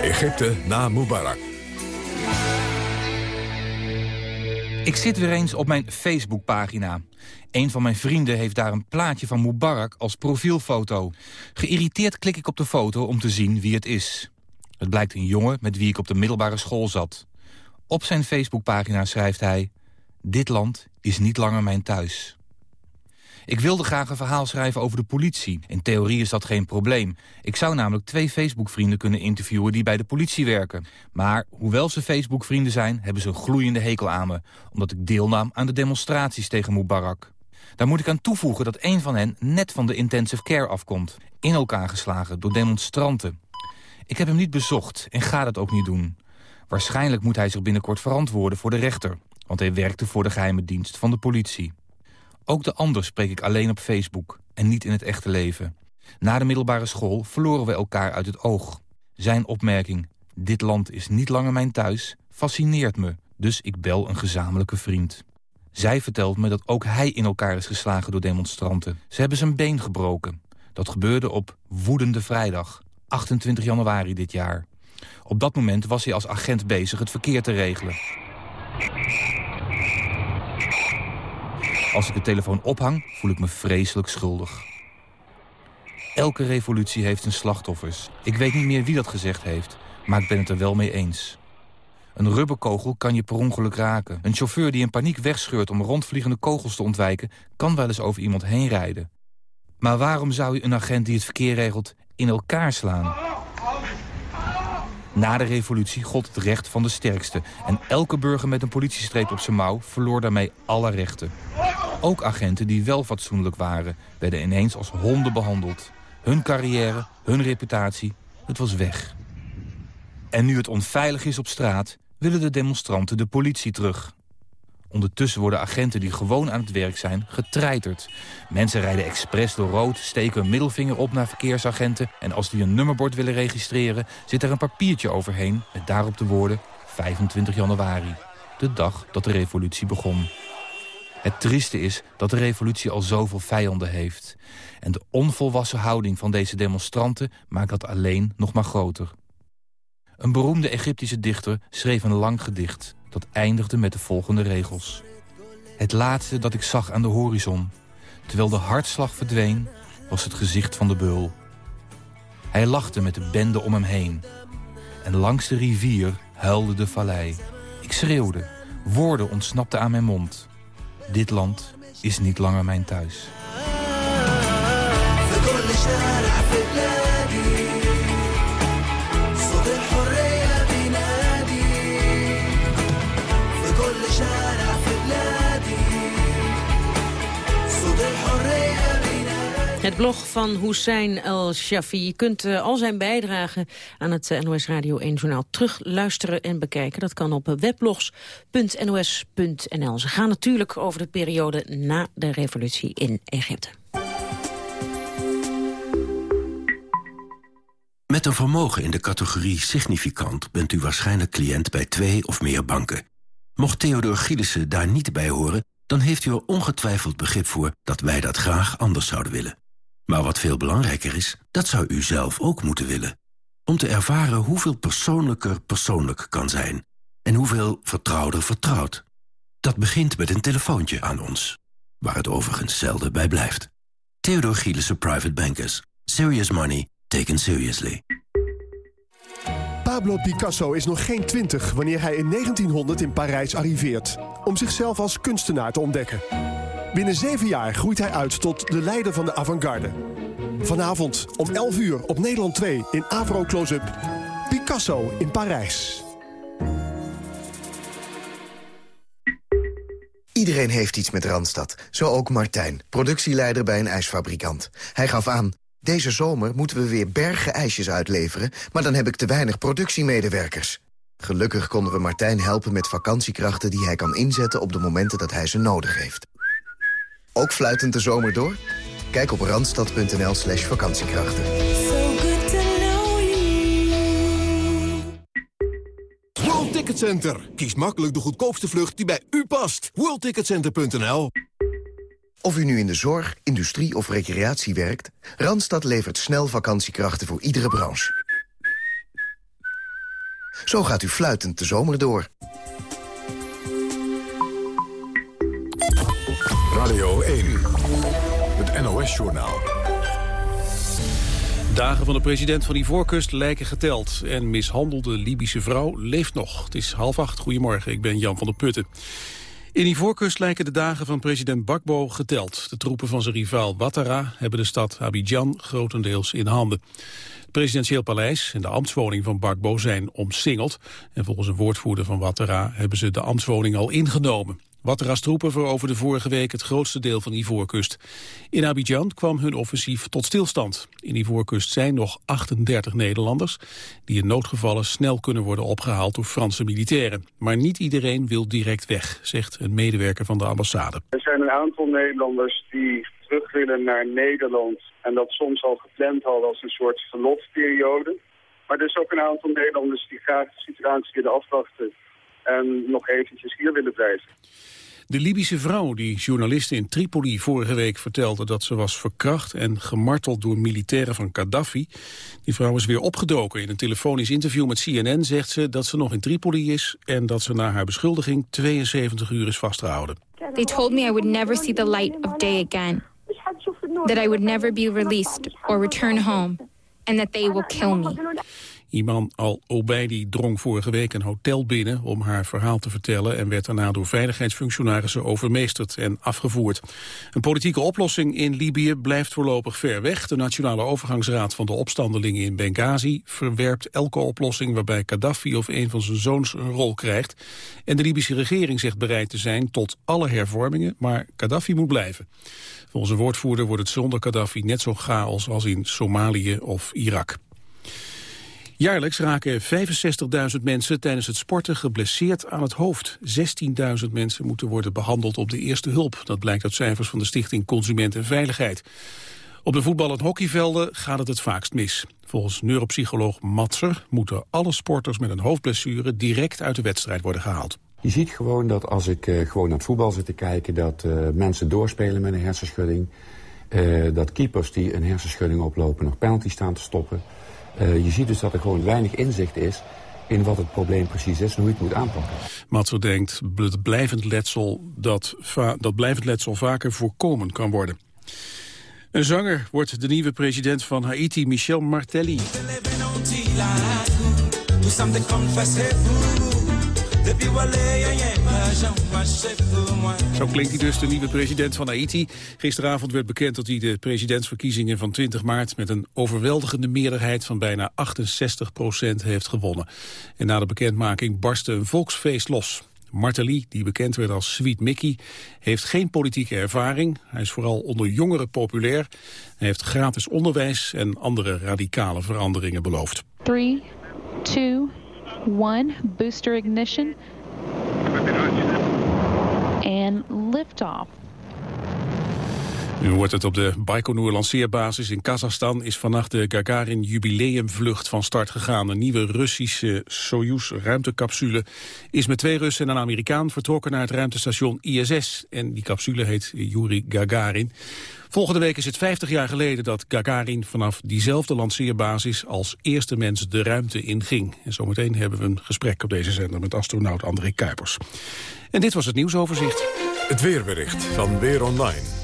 Egypte na Mubarak. Ik zit weer eens op mijn Facebookpagina. Een van mijn vrienden heeft daar een plaatje van Mubarak als profielfoto. Geïrriteerd klik ik op de foto om te zien wie het is. Het blijkt een jongen met wie ik op de middelbare school zat. Op zijn Facebookpagina schrijft hij... Dit land is niet langer mijn thuis. Ik wilde graag een verhaal schrijven over de politie. In theorie is dat geen probleem. Ik zou namelijk twee Facebook-vrienden kunnen interviewen die bij de politie werken. Maar hoewel ze Facebook-vrienden zijn, hebben ze een gloeiende hekel aan me. Omdat ik deelnam aan de demonstraties tegen Mubarak. Daar moet ik aan toevoegen dat een van hen net van de intensive care afkomt. In elkaar geslagen door demonstranten. Ik heb hem niet bezocht en ga dat ook niet doen. Waarschijnlijk moet hij zich binnenkort verantwoorden voor de rechter. Want hij werkte voor de geheime dienst van de politie. Ook de ander spreek ik alleen op Facebook en niet in het echte leven. Na de middelbare school verloren we elkaar uit het oog. Zijn opmerking, dit land is niet langer mijn thuis, fascineert me. Dus ik bel een gezamenlijke vriend. Zij vertelt me dat ook hij in elkaar is geslagen door demonstranten. Ze hebben zijn been gebroken. Dat gebeurde op Woedende Vrijdag, 28 januari dit jaar. Op dat moment was hij als agent bezig het verkeer te regelen. Als ik de telefoon ophang, voel ik me vreselijk schuldig. Elke revolutie heeft zijn slachtoffers. Ik weet niet meer wie dat gezegd heeft, maar ik ben het er wel mee eens. Een rubberkogel kan je per ongeluk raken. Een chauffeur die in paniek wegscheurt om rondvliegende kogels te ontwijken... kan wel eens over iemand heen rijden. Maar waarom zou je een agent die het verkeer regelt in elkaar slaan? Na de revolutie gold het recht van de sterkste. En elke burger met een politiestreep op zijn mouw verloor daarmee alle rechten. Ook agenten die wel fatsoenlijk waren, werden ineens als honden behandeld. Hun carrière, hun reputatie, het was weg. En nu het onveilig is op straat, willen de demonstranten de politie terug. Ondertussen worden agenten die gewoon aan het werk zijn getreiterd. Mensen rijden expres door rood, steken middelvinger op naar verkeersagenten... en als die een nummerbord willen registreren... zit er een papiertje overheen met daarop de woorden 25 januari. De dag dat de revolutie begon. Het trieste is dat de revolutie al zoveel vijanden heeft. En de onvolwassen houding van deze demonstranten maakt dat alleen nog maar groter. Een beroemde Egyptische dichter schreef een lang gedicht... dat eindigde met de volgende regels. Het laatste dat ik zag aan de horizon... terwijl de hartslag verdween, was het gezicht van de beul. Hij lachte met de bende om hem heen. En langs de rivier huilde de vallei. Ik schreeuwde, woorden ontsnapten aan mijn mond. Dit land is niet langer mijn thuis. Het blog van Hussein El-Shafi. Je kunt uh, al zijn bijdragen aan het uh, NOS Radio 1 Journaal terugluisteren en bekijken. Dat kan op weblogs.nos.nl. Ze gaan natuurlijk over de periode na de revolutie in Egypte. Met een vermogen in de categorie significant bent u waarschijnlijk cliënt bij twee of meer banken. Mocht Theodor Gielissen daar niet bij horen, dan heeft u er ongetwijfeld begrip voor dat wij dat graag anders zouden willen. Maar wat veel belangrijker is, dat zou u zelf ook moeten willen. Om te ervaren hoeveel persoonlijker persoonlijk kan zijn. En hoeveel vertrouwder vertrouwd. Dat begint met een telefoontje aan ons. Waar het overigens zelden bij blijft. Theodor Gielissen Private Bankers. Serious money Taken seriously. Pablo Picasso is nog geen twintig wanneer hij in 1900 in Parijs arriveert... om zichzelf als kunstenaar te ontdekken. Binnen zeven jaar groeit hij uit tot de leider van de avant-garde. Vanavond om 11 uur op Nederland 2 in Avro Close-up. Picasso in Parijs. Iedereen heeft iets met Randstad. Zo ook Martijn, productieleider bij een ijsfabrikant. Hij gaf aan, deze zomer moeten we weer bergen ijsjes uitleveren... maar dan heb ik te weinig productiemedewerkers. Gelukkig konden we Martijn helpen met vakantiekrachten... die hij kan inzetten op de momenten dat hij ze nodig heeft. Ook fluitend de zomer door? Kijk op randstad.nl slash vakantiekrachten. World Ticket Center. Kies makkelijk de goedkoopste vlucht die bij u past. WorldTicketCenter.nl Of u nu in de zorg, industrie of recreatie werkt... Randstad levert snel vakantiekrachten voor iedere branche. Zo gaat u fluitend de zomer door. Radio 1, het NOS-journaal. Dagen van de president van Ivoorkust lijken geteld. En mishandelde Libische vrouw leeft nog. Het is half acht. Goedemorgen, ik ben Jan van der Putten. In Ivoorkust lijken de dagen van president Bakbo geteld. De troepen van zijn rivaal Ouattara hebben de stad Abidjan grotendeels in handen. Het presidentieel paleis en de ambtswoning van Bakbo zijn omsingeld. En volgens een woordvoerder van Ouattara hebben ze de ambtswoning al ingenomen. Wattera's troepen veroverden vorige week het grootste deel van Ivoorkust. In Abidjan kwam hun offensief tot stilstand. In Ivoorkust zijn nog 38 Nederlanders... die in noodgevallen snel kunnen worden opgehaald door Franse militairen. Maar niet iedereen wil direct weg, zegt een medewerker van de ambassade. Er zijn een aantal Nederlanders die terug willen naar Nederland... en dat soms al gepland hadden als een soort verlofperiode. Maar er is ook een aantal Nederlanders die graag de situatie willen afwachten en nog eventjes hier willen blijven. De Libische vrouw die journalisten in Tripoli vorige week vertelde dat ze was verkracht en gemarteld door militairen van Gaddafi. Die vrouw is weer opgedoken. In een telefonisch interview met CNN zegt ze dat ze nog in Tripoli is en dat ze na haar beschuldiging 72 uur is vastgehouden. They told me I would never see the light of day again. That I would never be released or return home. And that they will kill me. Iman al-Obeidi drong vorige week een hotel binnen om haar verhaal te vertellen... en werd daarna door veiligheidsfunctionarissen overmeesterd en afgevoerd. Een politieke oplossing in Libië blijft voorlopig ver weg. De Nationale Overgangsraad van de opstandelingen in Benghazi... verwerpt elke oplossing waarbij Gaddafi of een van zijn zoons een rol krijgt. En de Libische regering zegt bereid te zijn tot alle hervormingen... maar Gaddafi moet blijven. Volgens een woordvoerder wordt het zonder Gaddafi net zo chaos als in Somalië of Irak. Jaarlijks raken 65.000 mensen tijdens het sporten geblesseerd aan het hoofd. 16.000 mensen moeten worden behandeld op de eerste hulp. Dat blijkt uit cijfers van de Stichting Consument en Veiligheid. Op de voetbal- en hockeyvelden gaat het het vaakst mis. Volgens neuropsycholoog Matser moeten alle sporters met een hoofdblessure direct uit de wedstrijd worden gehaald. Je ziet gewoon dat als ik uh, gewoon naar het voetbal zit te kijken... dat uh, mensen doorspelen met een hersenschudding. Uh, dat keepers die een hersenschudding oplopen nog penalty staan te stoppen. Uh, je ziet dus dat er gewoon weinig inzicht is in wat het probleem precies is en hoe je het moet aanpakken. Matser denkt dat blijvend letsel, dat, dat blijvend letsel vaker voorkomen kan worden. Een zanger wordt de nieuwe president van Haiti, Michel Martelly. Zo klinkt hij dus, de nieuwe president van Haiti. Gisteravond werd bekend dat hij de presidentsverkiezingen van 20 maart... met een overweldigende meerderheid van bijna 68 procent heeft gewonnen. En na de bekendmaking barstte een volksfeest los. Martelly, die bekend werd als Sweet Mickey, heeft geen politieke ervaring. Hij is vooral onder jongeren populair. Hij heeft gratis onderwijs en andere radicale veranderingen beloofd. 3, 2, 1, booster ignition. and liftoff. Nu wordt het op de Baikonur lanceerbasis in Kazachstan... is vannacht de Gagarin jubileumvlucht van start gegaan. Een nieuwe Russische Soyuz ruimtecapsule is met twee Russen en een Amerikaan... vertrokken naar het ruimtestation ISS. En die capsule heet Yuri Gagarin. Volgende week is het 50 jaar geleden dat Gagarin vanaf diezelfde lanceerbasis als eerste mens de ruimte inging. En zometeen hebben we een gesprek op deze zender met astronaut André Kuipers. En dit was het nieuwsoverzicht. Het weerbericht van Weer Online.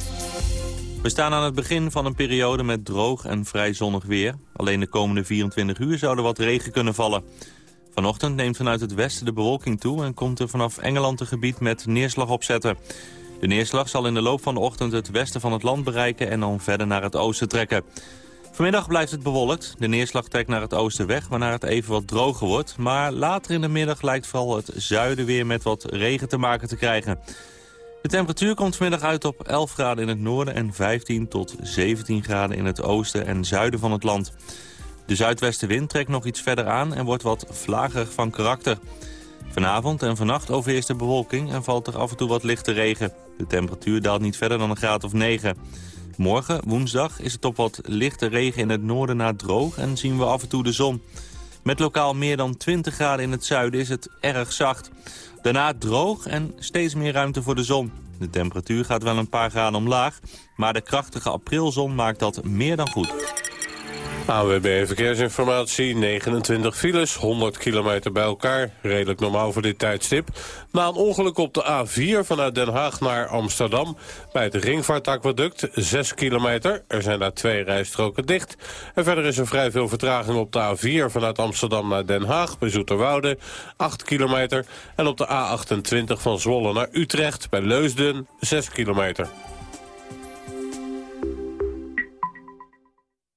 We staan aan het begin van een periode met droog en vrij zonnig weer. Alleen de komende 24 uur zou er wat regen kunnen vallen. Vanochtend neemt vanuit het westen de bewolking toe... en komt er vanaf Engeland een gebied met neerslag opzetten. De neerslag zal in de loop van de ochtend het westen van het land bereiken... en dan verder naar het oosten trekken. Vanmiddag blijft het bewolkt. De neerslag trekt naar het oosten weg, waarna het even wat droger wordt. Maar later in de middag lijkt vooral het zuiden weer met wat regen te maken te krijgen. De temperatuur komt vanmiddag uit op 11 graden in het noorden... en 15 tot 17 graden in het oosten en zuiden van het land. De zuidwestenwind trekt nog iets verder aan en wordt wat vlagerig van karakter. Vanavond en vannacht overheerst de bewolking en valt er af en toe wat lichte regen. De temperatuur daalt niet verder dan een graad of 9. Morgen, woensdag, is het op wat lichte regen in het noorden na droog en zien we af en toe de zon. Met lokaal meer dan 20 graden in het zuiden is het erg zacht. Daarna droog en steeds meer ruimte voor de zon. De temperatuur gaat wel een paar graden omlaag, maar de krachtige aprilzon maakt dat meer dan goed. AWB Verkeersinformatie, 29 files, 100 kilometer bij elkaar. Redelijk normaal voor dit tijdstip. Na een ongeluk op de A4 vanuit Den Haag naar Amsterdam... bij het ringvaartaquaduct, 6 kilometer. Er zijn daar twee rijstroken dicht. En verder is er vrij veel vertraging op de A4 vanuit Amsterdam naar Den Haag... bij Zoeterwoude, 8 kilometer. En op de A28 van Zwolle naar Utrecht bij Leusden, 6 kilometer.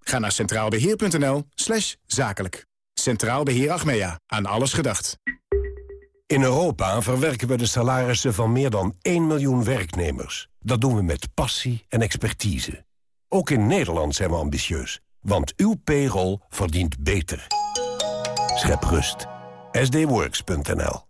Ga naar centraalbeheer.nl slash zakelijk. Centraal Beheer Achmea. Aan alles gedacht. In Europa verwerken we de salarissen van meer dan 1 miljoen werknemers. Dat doen we met passie en expertise. Ook in Nederland zijn we ambitieus. Want uw payroll verdient beter. Schep rust. sdworks.nl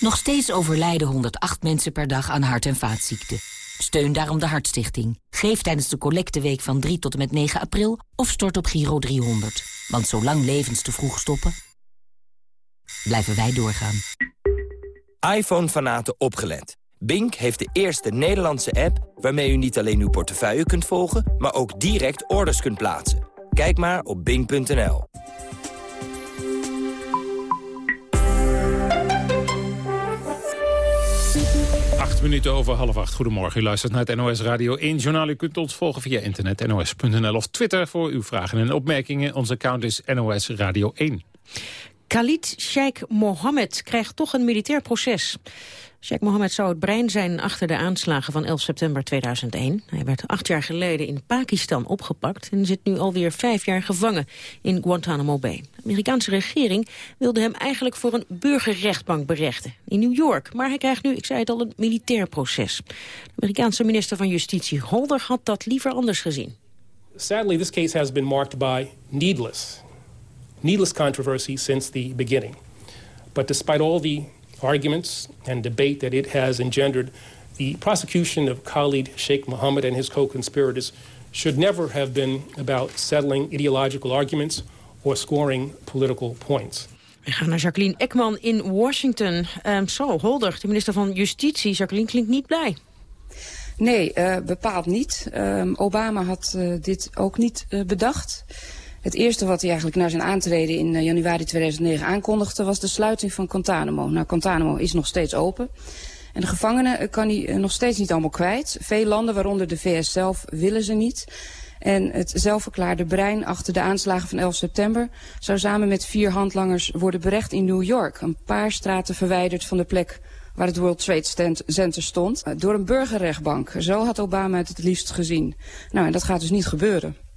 Nog steeds overlijden 108 mensen per dag aan hart- en vaatziekten. Steun daarom de Hartstichting. Geef tijdens de collecteweek van 3 tot en met 9 april of stort op Giro 300. Want zolang levens te vroeg stoppen, blijven wij doorgaan. iPhone-fanaten opgelet. Bink heeft de eerste Nederlandse app waarmee u niet alleen uw portefeuille kunt volgen... maar ook direct orders kunt plaatsen. Kijk maar op bink.nl. minuten over half acht. Goedemorgen, u luistert naar het NOS Radio 1 Journaal. U kunt ons volgen via internet, nos.nl of Twitter voor uw vragen en opmerkingen. Onze account is NOS Radio 1. Khalid Sheikh Mohammed krijgt toch een militair proces. Sheikh Mohammed zou het brein zijn achter de aanslagen van 11 september 2001. Hij werd acht jaar geleden in Pakistan opgepakt... en zit nu alweer vijf jaar gevangen in Guantanamo Bay. De Amerikaanse regering wilde hem eigenlijk voor een burgerrechtbank berechten in New York. Maar hij krijgt nu, ik zei het al, een militair proces. De Amerikaanse minister van Justitie Holder had dat liever anders gezien. Sadly, this case has been marked by needless, needless controversy since the beginning. But despite all the arguments and debate that it has engendered, the prosecution of Khalid Sheikh Mohammed and his co-conspirators should never have been about settling ideological arguments or scoring political points. We gaan naar Jacqueline Ekman in Washington. Um, zo, Holder, de minister van Justitie. Jacqueline klinkt niet blij. Nee, uh, bepaald niet. Um, Obama had uh, dit ook niet uh, bedacht. Het eerste wat hij eigenlijk na zijn aantreden in uh, januari 2009 aankondigde... was de sluiting van Guantanamo. Nou, Guantanamo is nog steeds open. En de gevangenen uh, kan hij uh, nog steeds niet allemaal kwijt. Veel landen, waaronder de VS zelf, willen ze niet. En het zelfverklaarde brein achter de aanslagen van 11 september... zou samen met vier handlangers worden berecht in New York. Een paar straten verwijderd van de plek waar het World Trade Center stond... door een burgerrechtbank. Zo had Obama het het liefst gezien. Nou, en dat gaat dus niet gebeuren.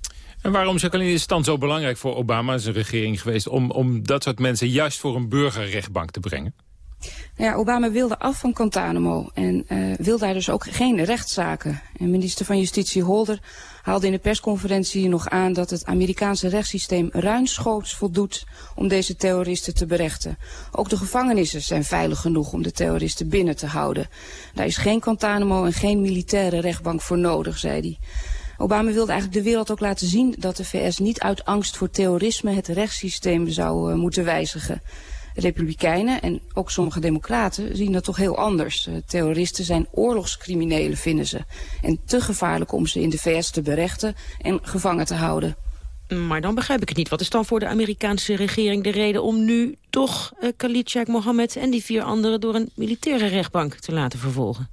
En waarom, Jacqueline, is het dan zo belangrijk voor Obama, zijn regering geweest... om, om dat soort mensen juist voor een burgerrechtbank te brengen? Ja, Obama wilde af van Guantanamo en uh, wil daar dus ook geen rechtszaken. En minister van Justitie Holder haalde in de persconferentie nog aan dat het Amerikaanse rechtssysteem ruimschoots voldoet om deze terroristen te berechten. Ook de gevangenissen zijn veilig genoeg om de terroristen binnen te houden. Daar is geen Guantanamo en geen militaire rechtbank voor nodig, zei hij. Obama wilde eigenlijk de wereld ook laten zien dat de VS niet uit angst voor terrorisme het rechtssysteem zou uh, moeten wijzigen. Republikeinen en ook sommige democraten zien dat toch heel anders. Uh, terroristen zijn oorlogscriminelen, vinden ze. En te gevaarlijk om ze in de VS te berechten en gevangen te houden. Maar dan begrijp ik het niet. Wat is dan voor de Amerikaanse regering de reden om nu toch uh, Khalid Sheikh Mohammed en die vier anderen door een militaire rechtbank te laten vervolgen?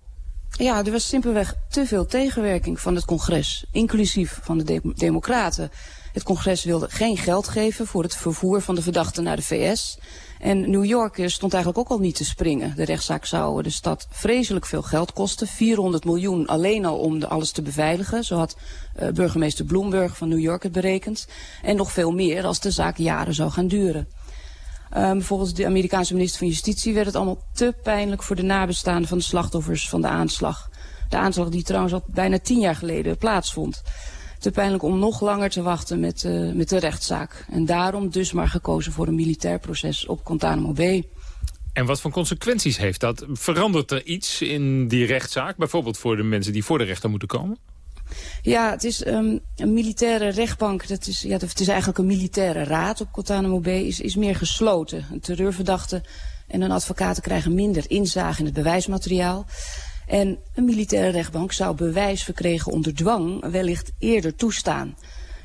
Ja, er was simpelweg te veel tegenwerking van het congres, inclusief van de de democraten. Het congres wilde geen geld geven voor het vervoer van de verdachten naar de VS. En New York stond eigenlijk ook al niet te springen. De rechtszaak zou de stad vreselijk veel geld kosten. 400 miljoen alleen al om alles te beveiligen. Zo had uh, burgemeester Bloomberg van New York het berekend. En nog veel meer als de zaak jaren zou gaan duren. Um, volgens de Amerikaanse minister van Justitie werd het allemaal te pijnlijk voor de nabestaanden van de slachtoffers van de aanslag. De aanslag die trouwens al bijna tien jaar geleden plaatsvond te pijnlijk om nog langer te wachten met, uh, met de rechtszaak. En daarom dus maar gekozen voor een militair proces op Guantanamo Bay. En wat voor consequenties heeft dat? Verandert er iets in die rechtszaak? Bijvoorbeeld voor de mensen die voor de rechter moeten komen? Ja, het is um, een militaire rechtbank. Dat is, ja, het is eigenlijk een militaire raad op Guantanamo Bay. Is, is meer gesloten. Een terreurverdachte en een advocaat krijgen minder inzage in het bewijsmateriaal. En een militaire rechtbank zou bewijs verkregen onder dwang wellicht eerder toestaan.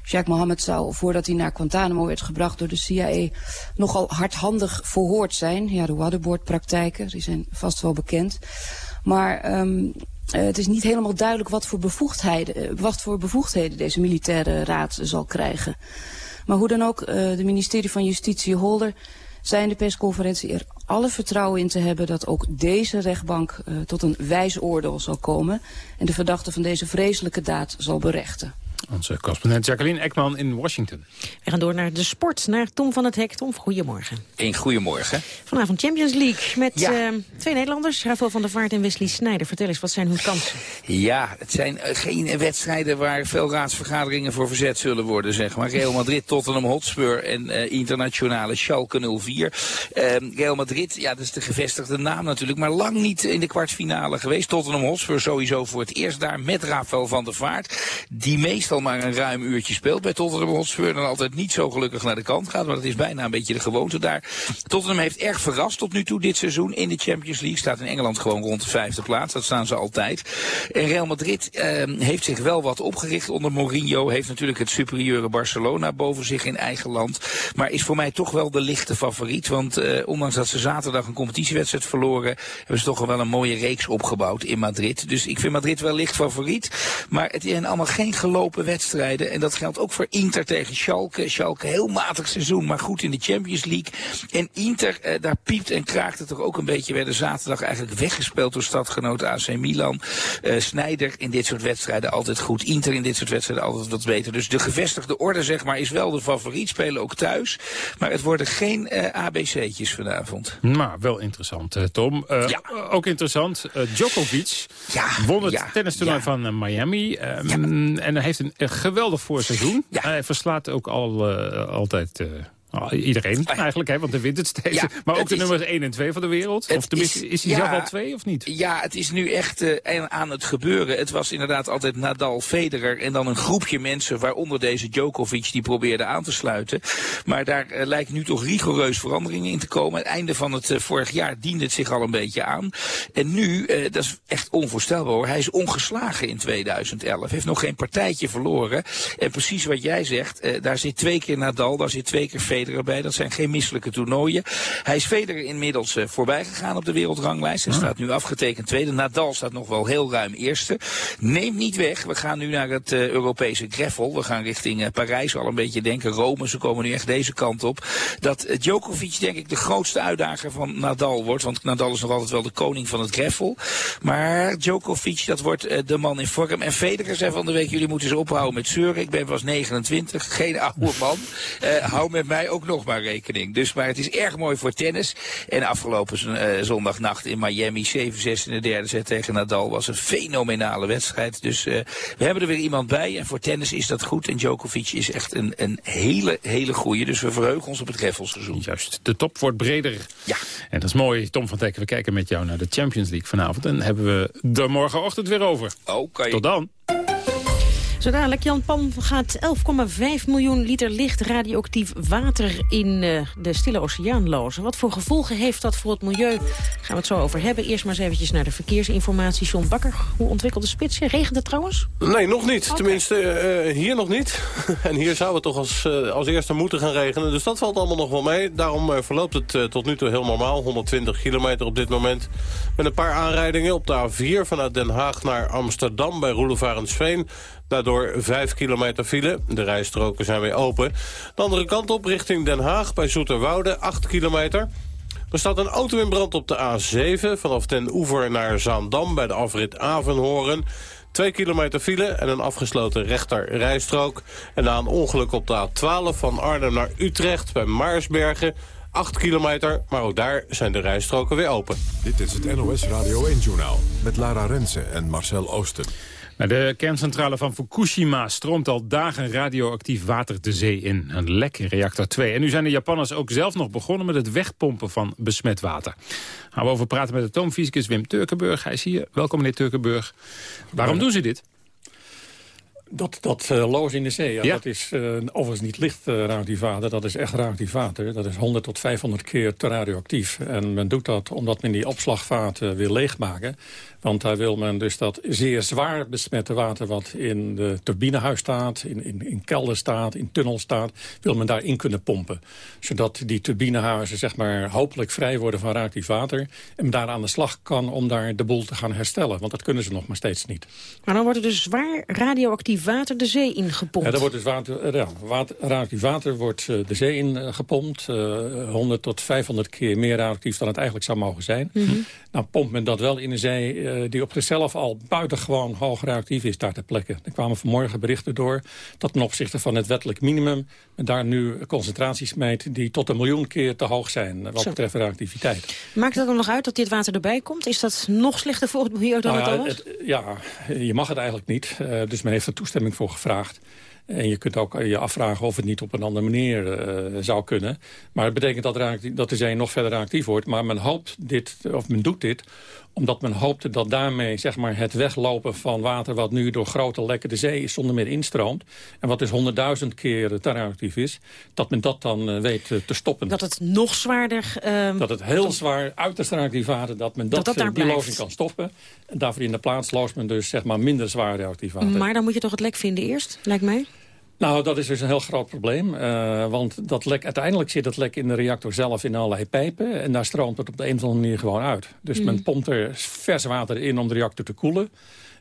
Sheikh Mohammed zou, voordat hij naar Guantanamo werd gebracht door de CIA, nogal hardhandig verhoord zijn. Ja, de waterboardpraktijken, die zijn vast wel bekend. Maar um, het is niet helemaal duidelijk wat voor, bevoegdheden, wat voor bevoegdheden deze militaire raad zal krijgen. Maar hoe dan ook, uh, de ministerie van Justitie Holder zei in de persconferentie er alle vertrouwen in te hebben dat ook deze rechtbank tot een wijs oordeel zal komen en de verdachte van deze vreselijke daad zal berechten. Onze correspondent Jacqueline Ekman in Washington. We gaan door naar de sport, naar Tom van het Hek. Tom, goedemorgen. Een goedemorgen. Vanavond Champions League met ja. uh, twee Nederlanders. Rafael van der Vaart en Wesley Snijder. Vertel eens, wat zijn hun kansen? Ja, het zijn uh, geen wedstrijden waar veel raadsvergaderingen voor verzet zullen worden. Zeg maar. Real Madrid, Tottenham Hotspur en uh, internationale Schalke 04. Real Madrid, ja, dat is de gevestigde naam natuurlijk. Maar lang niet in de kwartfinale geweest. Tottenham Hotspur sowieso voor het eerst daar met Rafael van der Vaart. Die meestal maar een ruim uurtje speelt bij Tottenham Hotspur. Dan altijd niet zo gelukkig naar de kant gaat. Maar dat is bijna een beetje de gewoonte daar. Tottenham heeft erg verrast tot nu toe dit seizoen in de Champions League. Staat in Engeland gewoon rond de vijfde plaats. Dat staan ze altijd. En Real Madrid eh, heeft zich wel wat opgericht onder Mourinho. Heeft natuurlijk het superieure Barcelona boven zich in eigen land. Maar is voor mij toch wel de lichte favoriet. Want eh, ondanks dat ze zaterdag een competitiewedstrijd verloren... hebben ze toch wel een mooie reeks opgebouwd in Madrid. Dus ik vind Madrid wel licht favoriet. Maar het zijn allemaal geen gelopen wedstrijden. En dat geldt ook voor Inter tegen Schalke. Schalke heel matig seizoen, maar goed in de Champions League. En Inter, eh, daar piept en kraakt het toch ook een beetje. Werden zaterdag eigenlijk weggespeeld door stadgenoot AC Milan. Uh, Snijder in dit soort wedstrijden altijd goed. Inter in dit soort wedstrijden altijd wat beter. Dus de gevestigde orde zeg maar is wel de favoriet. Spelen ook thuis. Maar het worden geen uh, ABC'tjes vanavond. Maar wel interessant, Tom. Uh, ja. Ook interessant. Djokovic ja, won het ja, tennistoernooi van Miami. Um, en hij heeft een een geweldig voorseizoen. Ja. Hij verslaat ook al uh, altijd... Uh, iedereen eigenlijk, hè, want hij wint het steeds. Ja, maar ook de is- nummers 1 en 2 van de wereld. Of tenminste, is, hij ja, zelf al twee of niet? Ja, het is nu echt eh, aan het gebeuren. Het was inderdaad altijd Nadal, Federer en dan een groepje mensen, waaronder deze Djokovic, die probeerde aan te sluiten. Maar daar eh, lijkt nu toch rigoureus veranderingen in te komen. Het einde van het eh, vorig jaar diende het zich al een beetje aan. En nu, dat is echt onvoorstelbaar hoor, hij is ongeslagen in 2011. Heeft nog geen partijtje verloren. En precies wat jij zegt, daar zit twee keer Nadal, daar zit twee keer Federer. Federer bij. Dat zijn geen misselijke toernooien. Hij is Federer inmiddels uh, voorbij gegaan op de wereldranglijst. Hij staat nu afgetekend tweede. Nadal staat nog wel heel ruim eerste. Neemt niet weg. We gaan nu naar het uh, Europese greffel. We gaan richting uh, Parijs al een beetje denken. Rome, ze komen nu echt deze kant op. Dat Djokovic denk ik de grootste uitdager van Nadal wordt. Want Nadal is nog altijd wel de koning van het greffel. Maar Djokovic, dat wordt de man in vorm. En Federer zei van de week, jullie moeten ze ophouden met zeuren. Ik ben pas 29, geen oude man. hou met mij ook nog maar rekening. Dus, maar het is erg mooi voor tennis. En afgelopen uh, zondagnacht in Miami, 7-6 in de derde set tegen Nadal, was een fenomenale wedstrijd. Dus uh, we hebben er weer iemand bij. En voor tennis is dat goed. En Djokovic is echt een, een hele, hele goeie. Dus we verheugen ons op het greffelseizoen. Juist, de top wordt breder. Ja. En dat is mooi. Tom van Tekken, we kijken met jou naar de Champions League vanavond. En hebben we er morgenochtend weer over. Oké. Tot dan. Zo dadelijk, Jan Pan gaat 11,5 miljoen liter licht radioactief water in uh, de Stille Oceaan lozen. Wat voor gevolgen heeft dat voor het milieu? Gaan we het zo over hebben. Eerst maar eens eventjes naar de verkeersinformatie. John Bakker, hoe ontwikkelt de spits? Regent het trouwens? Nee, nog niet. Okay. Tenminste, uh, hier nog niet. en hier zou het toch als, uh, als eerste moeten gaan regenen. Dus dat valt allemaal nog wel mee. Daarom verloopt het tot nu toe heel normaal. 120 kilometer op dit moment. Met een paar aanrijdingen op de A4 vanuit Den Haag naar Amsterdam bij Roelevarensveen. Daardoor 5 kilometer file. De rijstroken zijn weer open. De andere kant op richting Den Haag bij Zoeterwoude 8 kilometer. Er staat een auto in brand op de A7 vanaf Den Oever naar Zaandam bij de afrit Avenhoorn. 2 kilometer file en een afgesloten rechter rijstrook. En na een ongeluk op de A12 van Arnhem naar Utrecht bij Maarsbergen... 8 kilometer, maar ook daar zijn de rijstroken weer open. Dit is het NOS Radio 1-journaal met Lara Rensen en Marcel Oosten. Bij de kerncentrale van Fukushima stroomt al dagen radioactief water de zee in. Een lek in reactor 2. En nu zijn de Japanners ook zelf nog begonnen met het wegpompen van besmet water. Gaan we over praten met atoomfysicus Wim Turkenburg. Hij is hier. Welkom meneer Turkenburg. Waarom doen ze dit? Dat, dat uh, loos in de zee, ja, dat is uh, overigens niet licht uh, radioactief water. Dat is echt radioactief water. Dat is 100 tot 500 keer te radioactief. En men doet dat omdat men die opslagvaten wil leegmaken. Want daar wil men dus dat zeer zwaar besmette water... wat in de turbinehuis staat, in, in, in kelder staat, in tunnel staat... wil men daarin kunnen pompen. Zodat die turbinehuizen zeg maar, hopelijk vrij worden van radioactief water... en men daar aan de slag kan om daar de boel te gaan herstellen. Want dat kunnen ze nog maar steeds niet. Maar dan wordt er dus zwaar radioactief water de zee ingepompt? Ja, dan wordt dus water, ja, water, radioactief water wordt uh, de zee ingepompt. Uh, 100 tot 500 keer meer radioactief dan het eigenlijk zou mogen zijn. Mm -hmm. Nou pompt men dat wel in een zee uh, die op zichzelf al buitengewoon hoog radioactief is daar ter plekke. Er kwamen vanmorgen berichten door dat ten opzichte van het wettelijk minimum... daar nu concentraties meet die tot een miljoen keer te hoog zijn... wat Zo. betreft radioactiviteit. Maakt dat dan nog uit dat dit water erbij komt? Is dat nog slechter voor het milieu dan nou, het al was? Het, ja, je mag het eigenlijk niet. Uh, dus men heeft er toestemming voor gevraagd. En je kunt ook je afvragen of het niet op een andere manier uh, zou kunnen. Maar het betekent dat, dat de zee nog verder actief wordt. Maar men hoopt dit, of men doet dit omdat men hoopte dat daarmee zeg maar, het weglopen van water... wat nu door grote lekken de zee is zonder meer instroomt... en wat dus honderdduizend keer te radioactief is... dat men dat dan uh, weet uh, te stoppen. Dat het nog zwaarder... Uh, dat het heel zwaar, uiterst radioactief water... dat men dat, dat, dat die lozing kan stoppen. En daarvoor in de plaats loost men dus zeg maar, minder zwaar radioactief water. Maar dan moet je toch het lek vinden eerst, lijkt mij? Nou, dat is dus een heel groot probleem. Uh, want dat lek, uiteindelijk zit het lek in de reactor zelf in allerlei pijpen. En daar stroomt het op de een of andere manier gewoon uit. Dus mm. men pompt er vers water in om de reactor te koelen.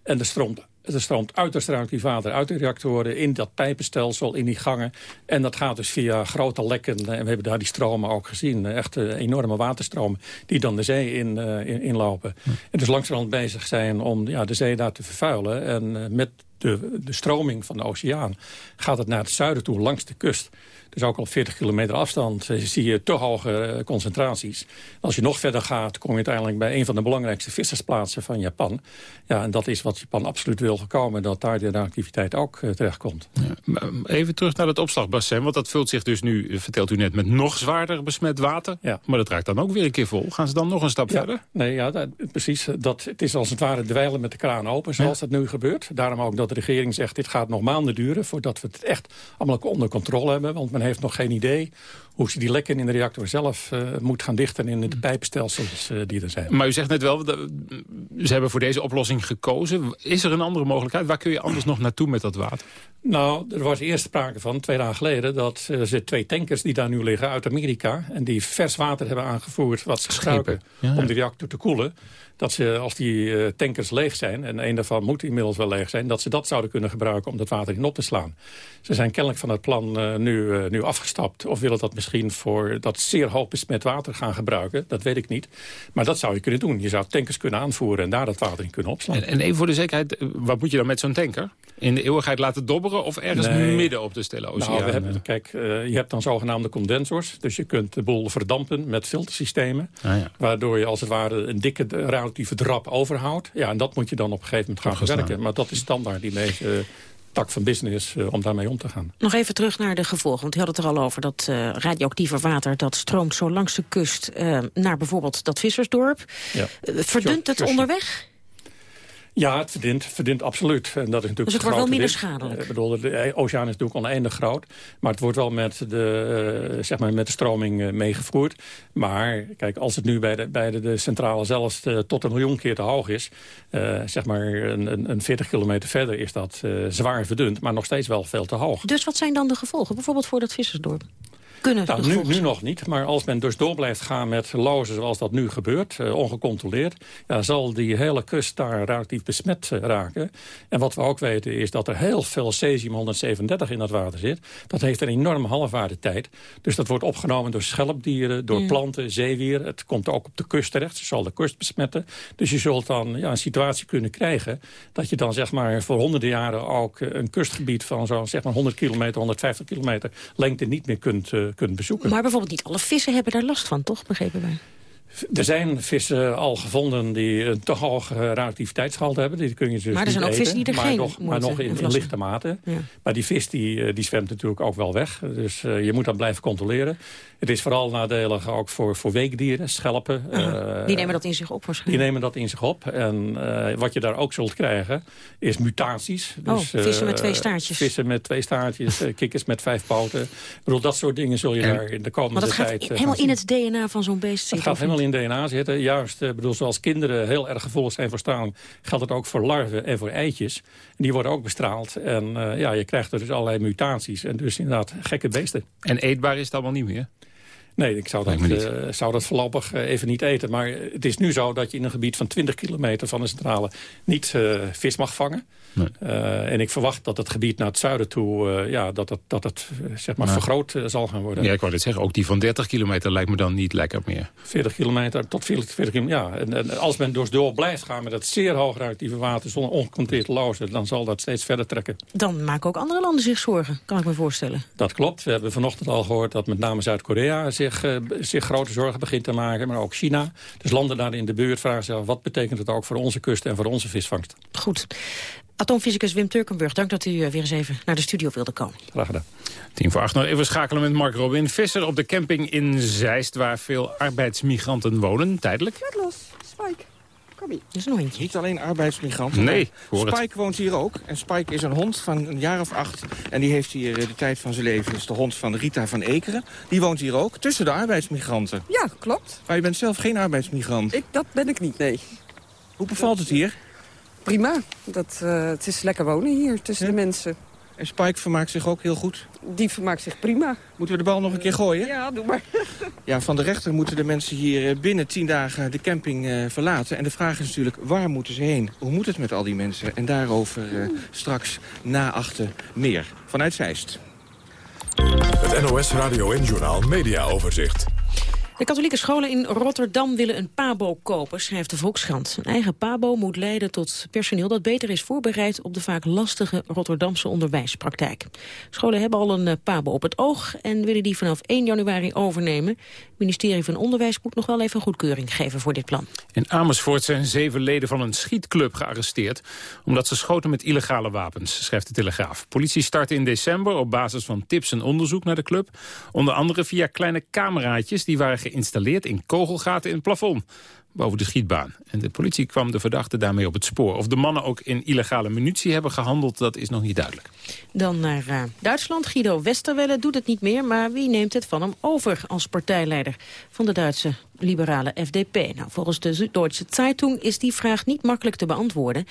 En er stroomt, er stroomt uiterst radioactief water uit de reactoren... in dat pijpenstelsel, in die gangen. En dat gaat dus via grote lekken. En we hebben daar die stromen ook gezien. Echt enorme waterstromen die dan de zee in, in, inlopen. En dus langzamerhand bezig zijn om ja, de zee daar te vervuilen. En uh, met de, de stroming van de oceaan gaat het naar het zuiden toe, langs de kust. Dus ook al 40 kilometer afstand eh, zie je te hoge eh, concentraties. Als je nog verder gaat, kom je uiteindelijk bij een van de belangrijkste vissersplaatsen van Japan. Ja, en dat is wat Japan absoluut wil voorkomen, dat daar de activiteit ook uh, terechtkomt. Ja, even terug naar het opslagbassin, want dat vult zich dus nu, vertelt u net, met nog zwaarder besmet water. Ja. Maar dat raakt dan ook weer een keer vol. Gaan ze dan nog een stap ja, verder? Nee, ja, dat, precies. Dat, het is als het ware dweilen met de kraan open, zoals dat nu gebeurt. Daarom ook dat de regering zegt... dit gaat nog maanden duren voordat we het echt allemaal onder controle hebben. Want men heeft nog geen idee hoe ze die lekken in de reactor zelf uh, moet gaan dichten... in de pijpstelsels uh, die er zijn. Maar u zegt net wel, ze hebben voor deze oplossing gekozen. Is er een andere mogelijkheid? Waar kun je anders nog naartoe met dat water? Nou, er was eerst sprake van, twee dagen geleden... dat uh, ze twee tankers die daar nu liggen uit Amerika... en die vers water hebben aangevoerd wat ze gebruiken om de reactor te koelen dat ze, als die tankers leeg zijn... en een daarvan moet inmiddels wel leeg zijn... dat ze dat zouden kunnen gebruiken om dat water in op te slaan. Ze zijn kennelijk van het plan nu, nu afgestapt... of willen dat misschien voor dat zeer hoog besmet water gaan gebruiken. Dat weet ik niet. Maar dat zou je kunnen doen. Je zou tankers kunnen aanvoeren en daar dat water in kunnen opslaan. En, en even voor de zekerheid, wat moet je dan met zo'n tanker? In de eeuwigheid laten dobberen of ergens nee. midden op de stille oceaan? Nou, we hebben, kijk, je hebt dan zogenaamde condensors. Dus je kunt de boel verdampen met filtersystemen. Ah, ja. Waardoor je als het ware een dikke relatieve drap overhoudt. Ja, en dat moet je dan op een gegeven moment gaan verwerken. Maar dat is standaard die deze tak van business uh, om daarmee om te gaan. Nog even terug naar de gevolgen. Want u had het er al over dat uh, radioactieve water... dat stroomt zo langs de kust uh, naar bijvoorbeeld dat vissersdorp. Ja. verdunt het onderweg? Ja, het verdient, verdient absoluut. En dat is natuurlijk dus het wordt wel minder schadelijk? Ik bedoel, de oceaan is natuurlijk oneindig groot. Maar het wordt wel met de, uh, zeg maar met de stroming uh, meegevoerd. Maar kijk, als het nu bij de, bij de, de centrale zelfs te, tot een miljoen keer te hoog is... Uh, zeg maar een, een 40 kilometer verder is dat zwaar verdund... maar nog steeds wel veel te hoog. Dus wat zijn dan de gevolgen? Bijvoorbeeld voor dat vissersdorp? Kunnen nou, nu, nu, nog niet, maar als men dus door blijft gaan met lozen zoals dat nu gebeurt, uh, ongecontroleerd, ja, zal die hele kust daar relatief besmet uh, raken. En wat we ook weten is dat er heel veel cesium-137 in dat water zit. Dat heeft een enorme halfwaardetijd. Dus dat wordt opgenomen door schelpdieren, door mm. planten, zeewieren. Het komt ook op de kust terecht, ze zal de kust besmetten. Dus je zult dan ja, een situatie kunnen krijgen dat je dan zeg maar voor honderden jaren ook een kustgebied van zo'n zeg maar 100 kilometer, 150 kilometer lengte niet meer kunt, uh, bezoeken. Maar bijvoorbeeld niet alle vissen hebben daar last van, toch? Begrepen wij. Er zijn vissen al gevonden die een te hoog reactiviteitsgehalte hebben. Die kun je dus maar er zijn ook vissen die er maar geen nog, Maar nog in, in lichte mate. Ja. Maar die vis die, die zwemt natuurlijk ook wel weg. Dus uh, je moet dat blijven controleren. Het is vooral nadelig ook voor, voor weekdieren, schelpen. Uh, die nemen dat in zich op waarschijnlijk. Die nemen dat in zich op. En wat je daar ook zult krijgen is mutaties. Dus, oh, vissen met twee staartjes. Vissen met twee staartjes, kikkers met vijf poten. Ik bedoel, dat soort dingen zul je daar in de komende tijd... Maar dat gaat helemaal in het DNA van zo'n beest zitten? Gaat helemaal in DNA zitten. Juist, uh, bedoel, zoals kinderen heel erg gevoelig zijn voor straling... geldt het ook voor larven en voor eitjes. En die worden ook bestraald. En uh, ja, je krijgt er dus allerlei mutaties. En dus inderdaad gekke beesten. En eetbaar is het allemaal niet meer? Nee, ik zou dat, uh, zou dat voorlopig uh, even niet eten. Maar het is nu zo dat je in een gebied van 20 kilometer van de centrale... niet vis mag vangen. Nee. Uh, en ik verwacht dat het gebied naar het zuiden toe, uh, ja, dat het, dat het zeg maar, nou. vergroot uh, zal gaan worden. Ja, ik wou dit zeggen, ook die van 30 kilometer lijkt me dan niet lekker meer. 40 kilometer tot 40, 40 kilometer, ja. En, en, als men dus door blijft gaan met het zeer hoog radioactieve water zonder ongecontroleerd lozen, dan zal dat steeds verder trekken. Dan maken ook andere landen zich zorgen, kan ik me voorstellen. Dat klopt. We hebben vanochtend al gehoord dat met name Zuid-Korea zich, zich grote zorgen begint te maken, maar ook China. Dus landen daar in de buurt vragen zich wat betekent het ook voor onze kust en voor onze visvangst. Goed. Atoomfysicus Wim Turkenburg, dank dat u weer eens even naar de studio wilde komen. Graag gedaan. Tien voor acht nog even schakelen met Mark Robin Visser op de camping in Zeist... waar veel arbeidsmigranten wonen, tijdelijk. Gaat los, Spike. Kom hier. Dat is een hondje. Niet alleen arbeidsmigranten. Nee, Spike het. woont hier ook. En Spike is een hond van een jaar of acht. En die heeft hier de tijd van zijn leven. Dat is de hond van Rita van Ekeren. Die woont hier ook, tussen de arbeidsmigranten. Ja, klopt. Maar je bent zelf geen arbeidsmigrant. Ik, dat ben ik niet, nee. Hoe bevalt het hier? Prima. Dat, uh, het is lekker wonen hier tussen ja. de mensen. En Spike vermaakt zich ook heel goed? Die vermaakt zich prima. Moeten we de bal nog een keer gooien? Ja, doe maar. ja, van de rechter moeten de mensen hier binnen tien dagen de camping uh, verlaten. En de vraag is natuurlijk, waar moeten ze heen? Hoe moet het met al die mensen? En daarover uh, straks na achter meer. Vanuit Zeist. Het NOS Radio en Journaal Media Overzicht. De katholieke scholen in Rotterdam willen een pabo kopen, schrijft de Volkskrant. Een eigen pabo moet leiden tot personeel dat beter is voorbereid op de vaak lastige Rotterdamse onderwijspraktijk. Scholen hebben al een pabo op het oog en willen die vanaf 1 januari overnemen. Het ministerie van Onderwijs moet nog wel even goedkeuring geven voor dit plan. In Amersfoort zijn zeven leden van een schietclub gearresteerd... omdat ze schoten met illegale wapens, schrijft de Telegraaf. Politie startte in december op basis van tips en onderzoek naar de club. Onder andere via kleine cameraatjes die waren geïnstalleerd in kogelgaten in het plafond. boven de schietbaan. En de politie kwam de verdachte daarmee op het spoor. Of de mannen ook in illegale munitie hebben gehandeld, dat is nog niet duidelijk. Dan naar uh, Duitsland. Guido Westerwelle doet het niet meer, maar wie neemt het van hem over als partijleider van de Duitse liberale FDP? Nou, volgens de Süddeutsche Zeitung is die vraag niet makkelijk te beantwoorden.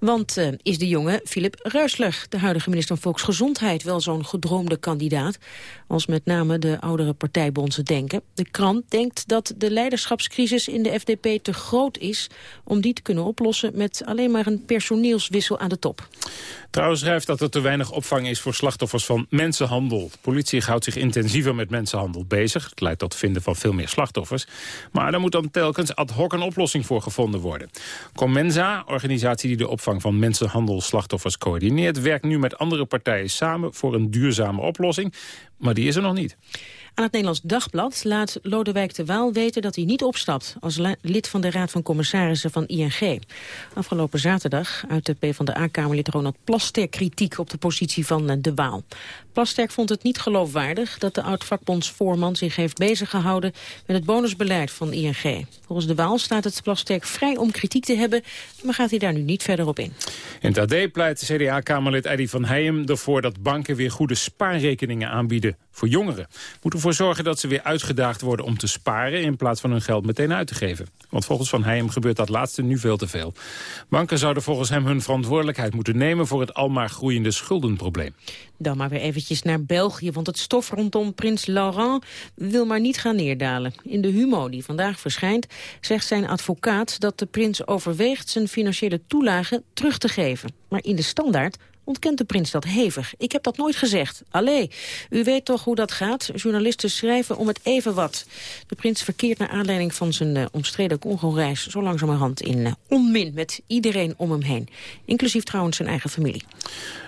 Want uh, is de jonge Philip Reusler, de huidige minister van Volksgezondheid, wel zo'n gedroomde kandidaat? Als met name de oudere partijbondsen denken. De krant denkt dat de leiderschapscrisis in de FDP te groot is om die te kunnen oplossen met alleen maar een personeelswissel aan de top. Trouwens schrijft dat er te weinig opvang is voor slachtoffers van mensenhandel. De politie houdt zich intensiever met mensenhandel bezig. Het leidt tot vinden van veel meer slachtoffers. Maar daar moet dan telkens ad hoc een oplossing voor gevonden worden. Comensa, organisatie die de opvang van mensenhandelslachtoffers coördineert... werkt nu met andere partijen samen voor een duurzame oplossing. Maar die is er nog niet. Aan het Nederlands Dagblad laat Lodewijk de Waal weten dat hij niet opstapt als lid van de Raad van Commissarissen van ING. Afgelopen zaterdag uit de PvdA-kamerlid Ronald Plasterk kritiek op de positie van eh, de Waal. Plasterk vond het niet geloofwaardig dat de oud-vakbondsvoorman zich heeft beziggehouden met het bonusbeleid van ING. Volgens de Waal staat het Plasterk vrij om kritiek te hebben, maar gaat hij daar nu niet verder op in. In het AD pleit CDA-kamerlid Eddy van Heijem ervoor dat banken weer goede spaarrekeningen aanbieden voor jongeren. Moeten ervoor zorgen dat ze weer uitgedaagd worden om te sparen... in plaats van hun geld meteen uit te geven. Want volgens Van Heijem gebeurt dat laatste nu veel te veel. Banken zouden volgens hem hun verantwoordelijkheid moeten nemen... voor het almaar groeiende schuldenprobleem. Dan maar weer eventjes naar België, want het stof rondom prins Laurent wil maar niet gaan neerdalen. In de Humo, die vandaag verschijnt, zegt zijn advocaat dat de prins overweegt zijn financiële toelage terug te geven. Maar in de standaard ontkent de prins dat hevig. Ik heb dat nooit gezegd. Allee, u weet toch hoe dat gaat? Journalisten schrijven om het even wat. De prins verkeert naar aanleiding van zijn uh, omstreden Congo-reis... zo langzamerhand in uh, onmin met iedereen om hem heen. Inclusief trouwens zijn eigen familie.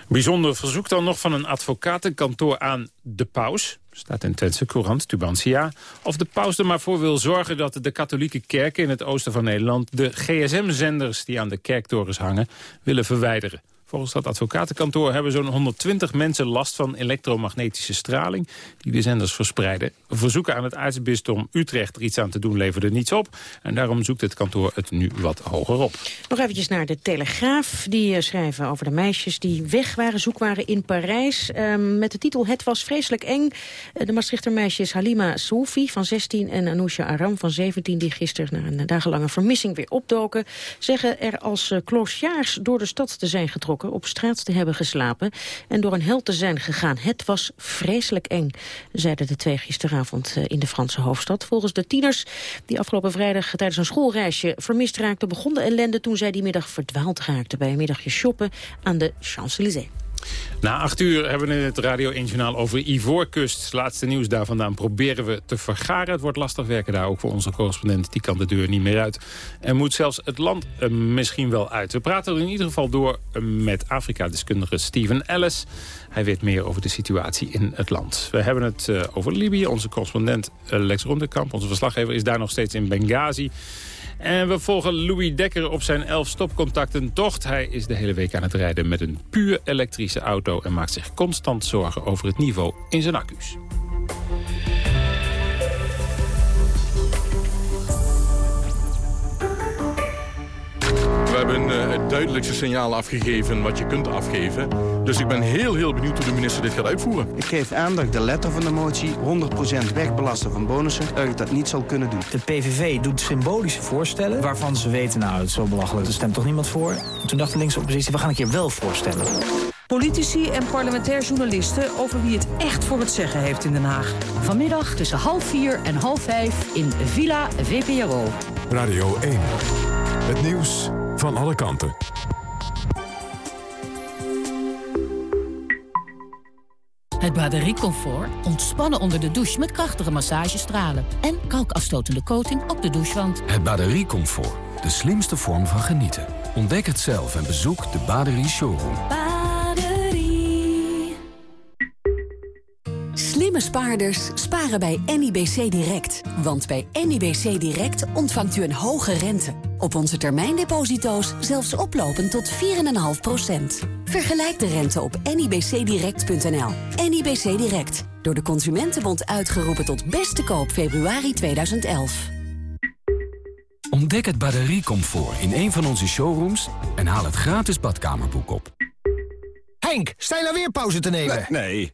Bijzonder verzoek dan nog van een advocatenkantoor aan de paus staat in Twentse Courant, Tubantia... of de paus er maar voor wil zorgen dat de katholieke kerken in het oosten van Nederland... de gsm-zenders die aan de kerktorens hangen, willen verwijderen. Volgens dat advocatenkantoor hebben zo'n 120 mensen last van elektromagnetische straling die de zenders verspreiden. Verzoeken aan het aartsbisdom Utrecht er iets aan te doen leverde niets op. En daarom zoekt het kantoor het nu wat hoger op. Nog eventjes naar de Telegraaf. Die uh, schrijven over de meisjes die weg waren, zoek waren in Parijs. Um, met de titel Het was vreselijk eng. Uh, de Maastrichter meisjes Halima Soufi van 16 en Anousha Aram van 17... die gisteren na een dagenlange vermissing weer opdoken... zeggen er als uh, clocheards door de stad te zijn getrokken op straat te hebben geslapen en door een hel te zijn gegaan. Het was vreselijk eng, zeiden de twee gisteravond eh, in de Franse hoofdstad. Volgens de tieners die afgelopen vrijdag tijdens een schoolreisje vermist raakten... begon de ellende toen zij die middag verdwaald raakten bij een middagje shoppen aan de Champs-Élysées. Na acht uur hebben we het Radio 1 Journaal over Ivoorkust. Laatste nieuws daar vandaan proberen we te vergaren. Het wordt lastig werken daar ook voor onze correspondent. Die kan de deur niet meer uit. En moet zelfs het land uh, misschien wel uit. We praten er in ieder geval door uh, met Afrika-deskundige Steven Ellis. Hij weet meer over de situatie in het land. We hebben het uh, over Libië. Onze correspondent Lex Rondekamp, onze verslaggever, is daar nog steeds in Benghazi. En we volgen Louis Dekker op zijn elf stopcontacten tocht. Hij is de hele week aan het rijden met een puur elektrische auto... en maakt zich constant zorgen over het niveau in zijn accu's. We hebben het duidelijkste signaal afgegeven wat je kunt afgeven. Dus ik ben heel, heel benieuwd hoe de minister dit gaat uitvoeren. Ik geef aan dat ik de letter van de motie 100% wegbelasten van bonussen... dat ik dat niet zal kunnen doen. De PVV doet symbolische voorstellen waarvan ze weten... nou, het is zo belachelijk, er stemt toch niemand voor? Toen dacht de linkse oppositie, we gaan een keer wel voorstellen. Politici en parlementair journalisten over wie het echt voor het zeggen heeft in Den Haag. Vanmiddag tussen half vier en half vijf in Villa VPRO. Radio 1. Het nieuws van alle kanten. Het batteriecomfort. Ontspannen onder de douche met krachtige massagestralen. En kalkafstotende coating op de douchewand. Het batteriecomfort. De slimste vorm van genieten. Ontdek het zelf en bezoek de Baderie Showroom. Baderie. Slimme spaarders sparen bij NIBC Direct. Want bij NIBC Direct ontvangt u een hoge rente. Op onze termijndeposito's zelfs oplopend tot 4,5%. Vergelijk de rente op nibcdirect.nl. NIBC Direct. Door de Consumentenbond uitgeroepen tot beste koop februari 2011. Ontdek het batteriecomfort in een van onze showrooms en haal het gratis badkamerboek op. Henk, sta je nou weer pauze te nemen? Nee,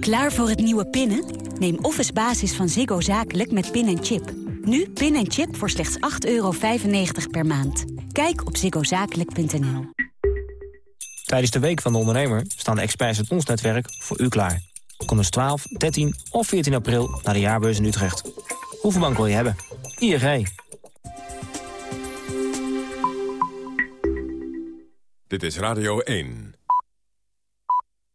Klaar voor het nieuwe pinnen? Neem Office Basis van Ziggo Zakelijk met pin en chip. Nu pin en chip voor slechts 8,95 per maand. Kijk op ziggozakelijk.nl. Tijdens de Week van de Ondernemer staan de experts uit ons netwerk voor u klaar. Kom dus 12, 13 of 14 april naar de jaarbeurs in Utrecht. Hoeveel bank wil je hebben? ING. Dit is Radio 1.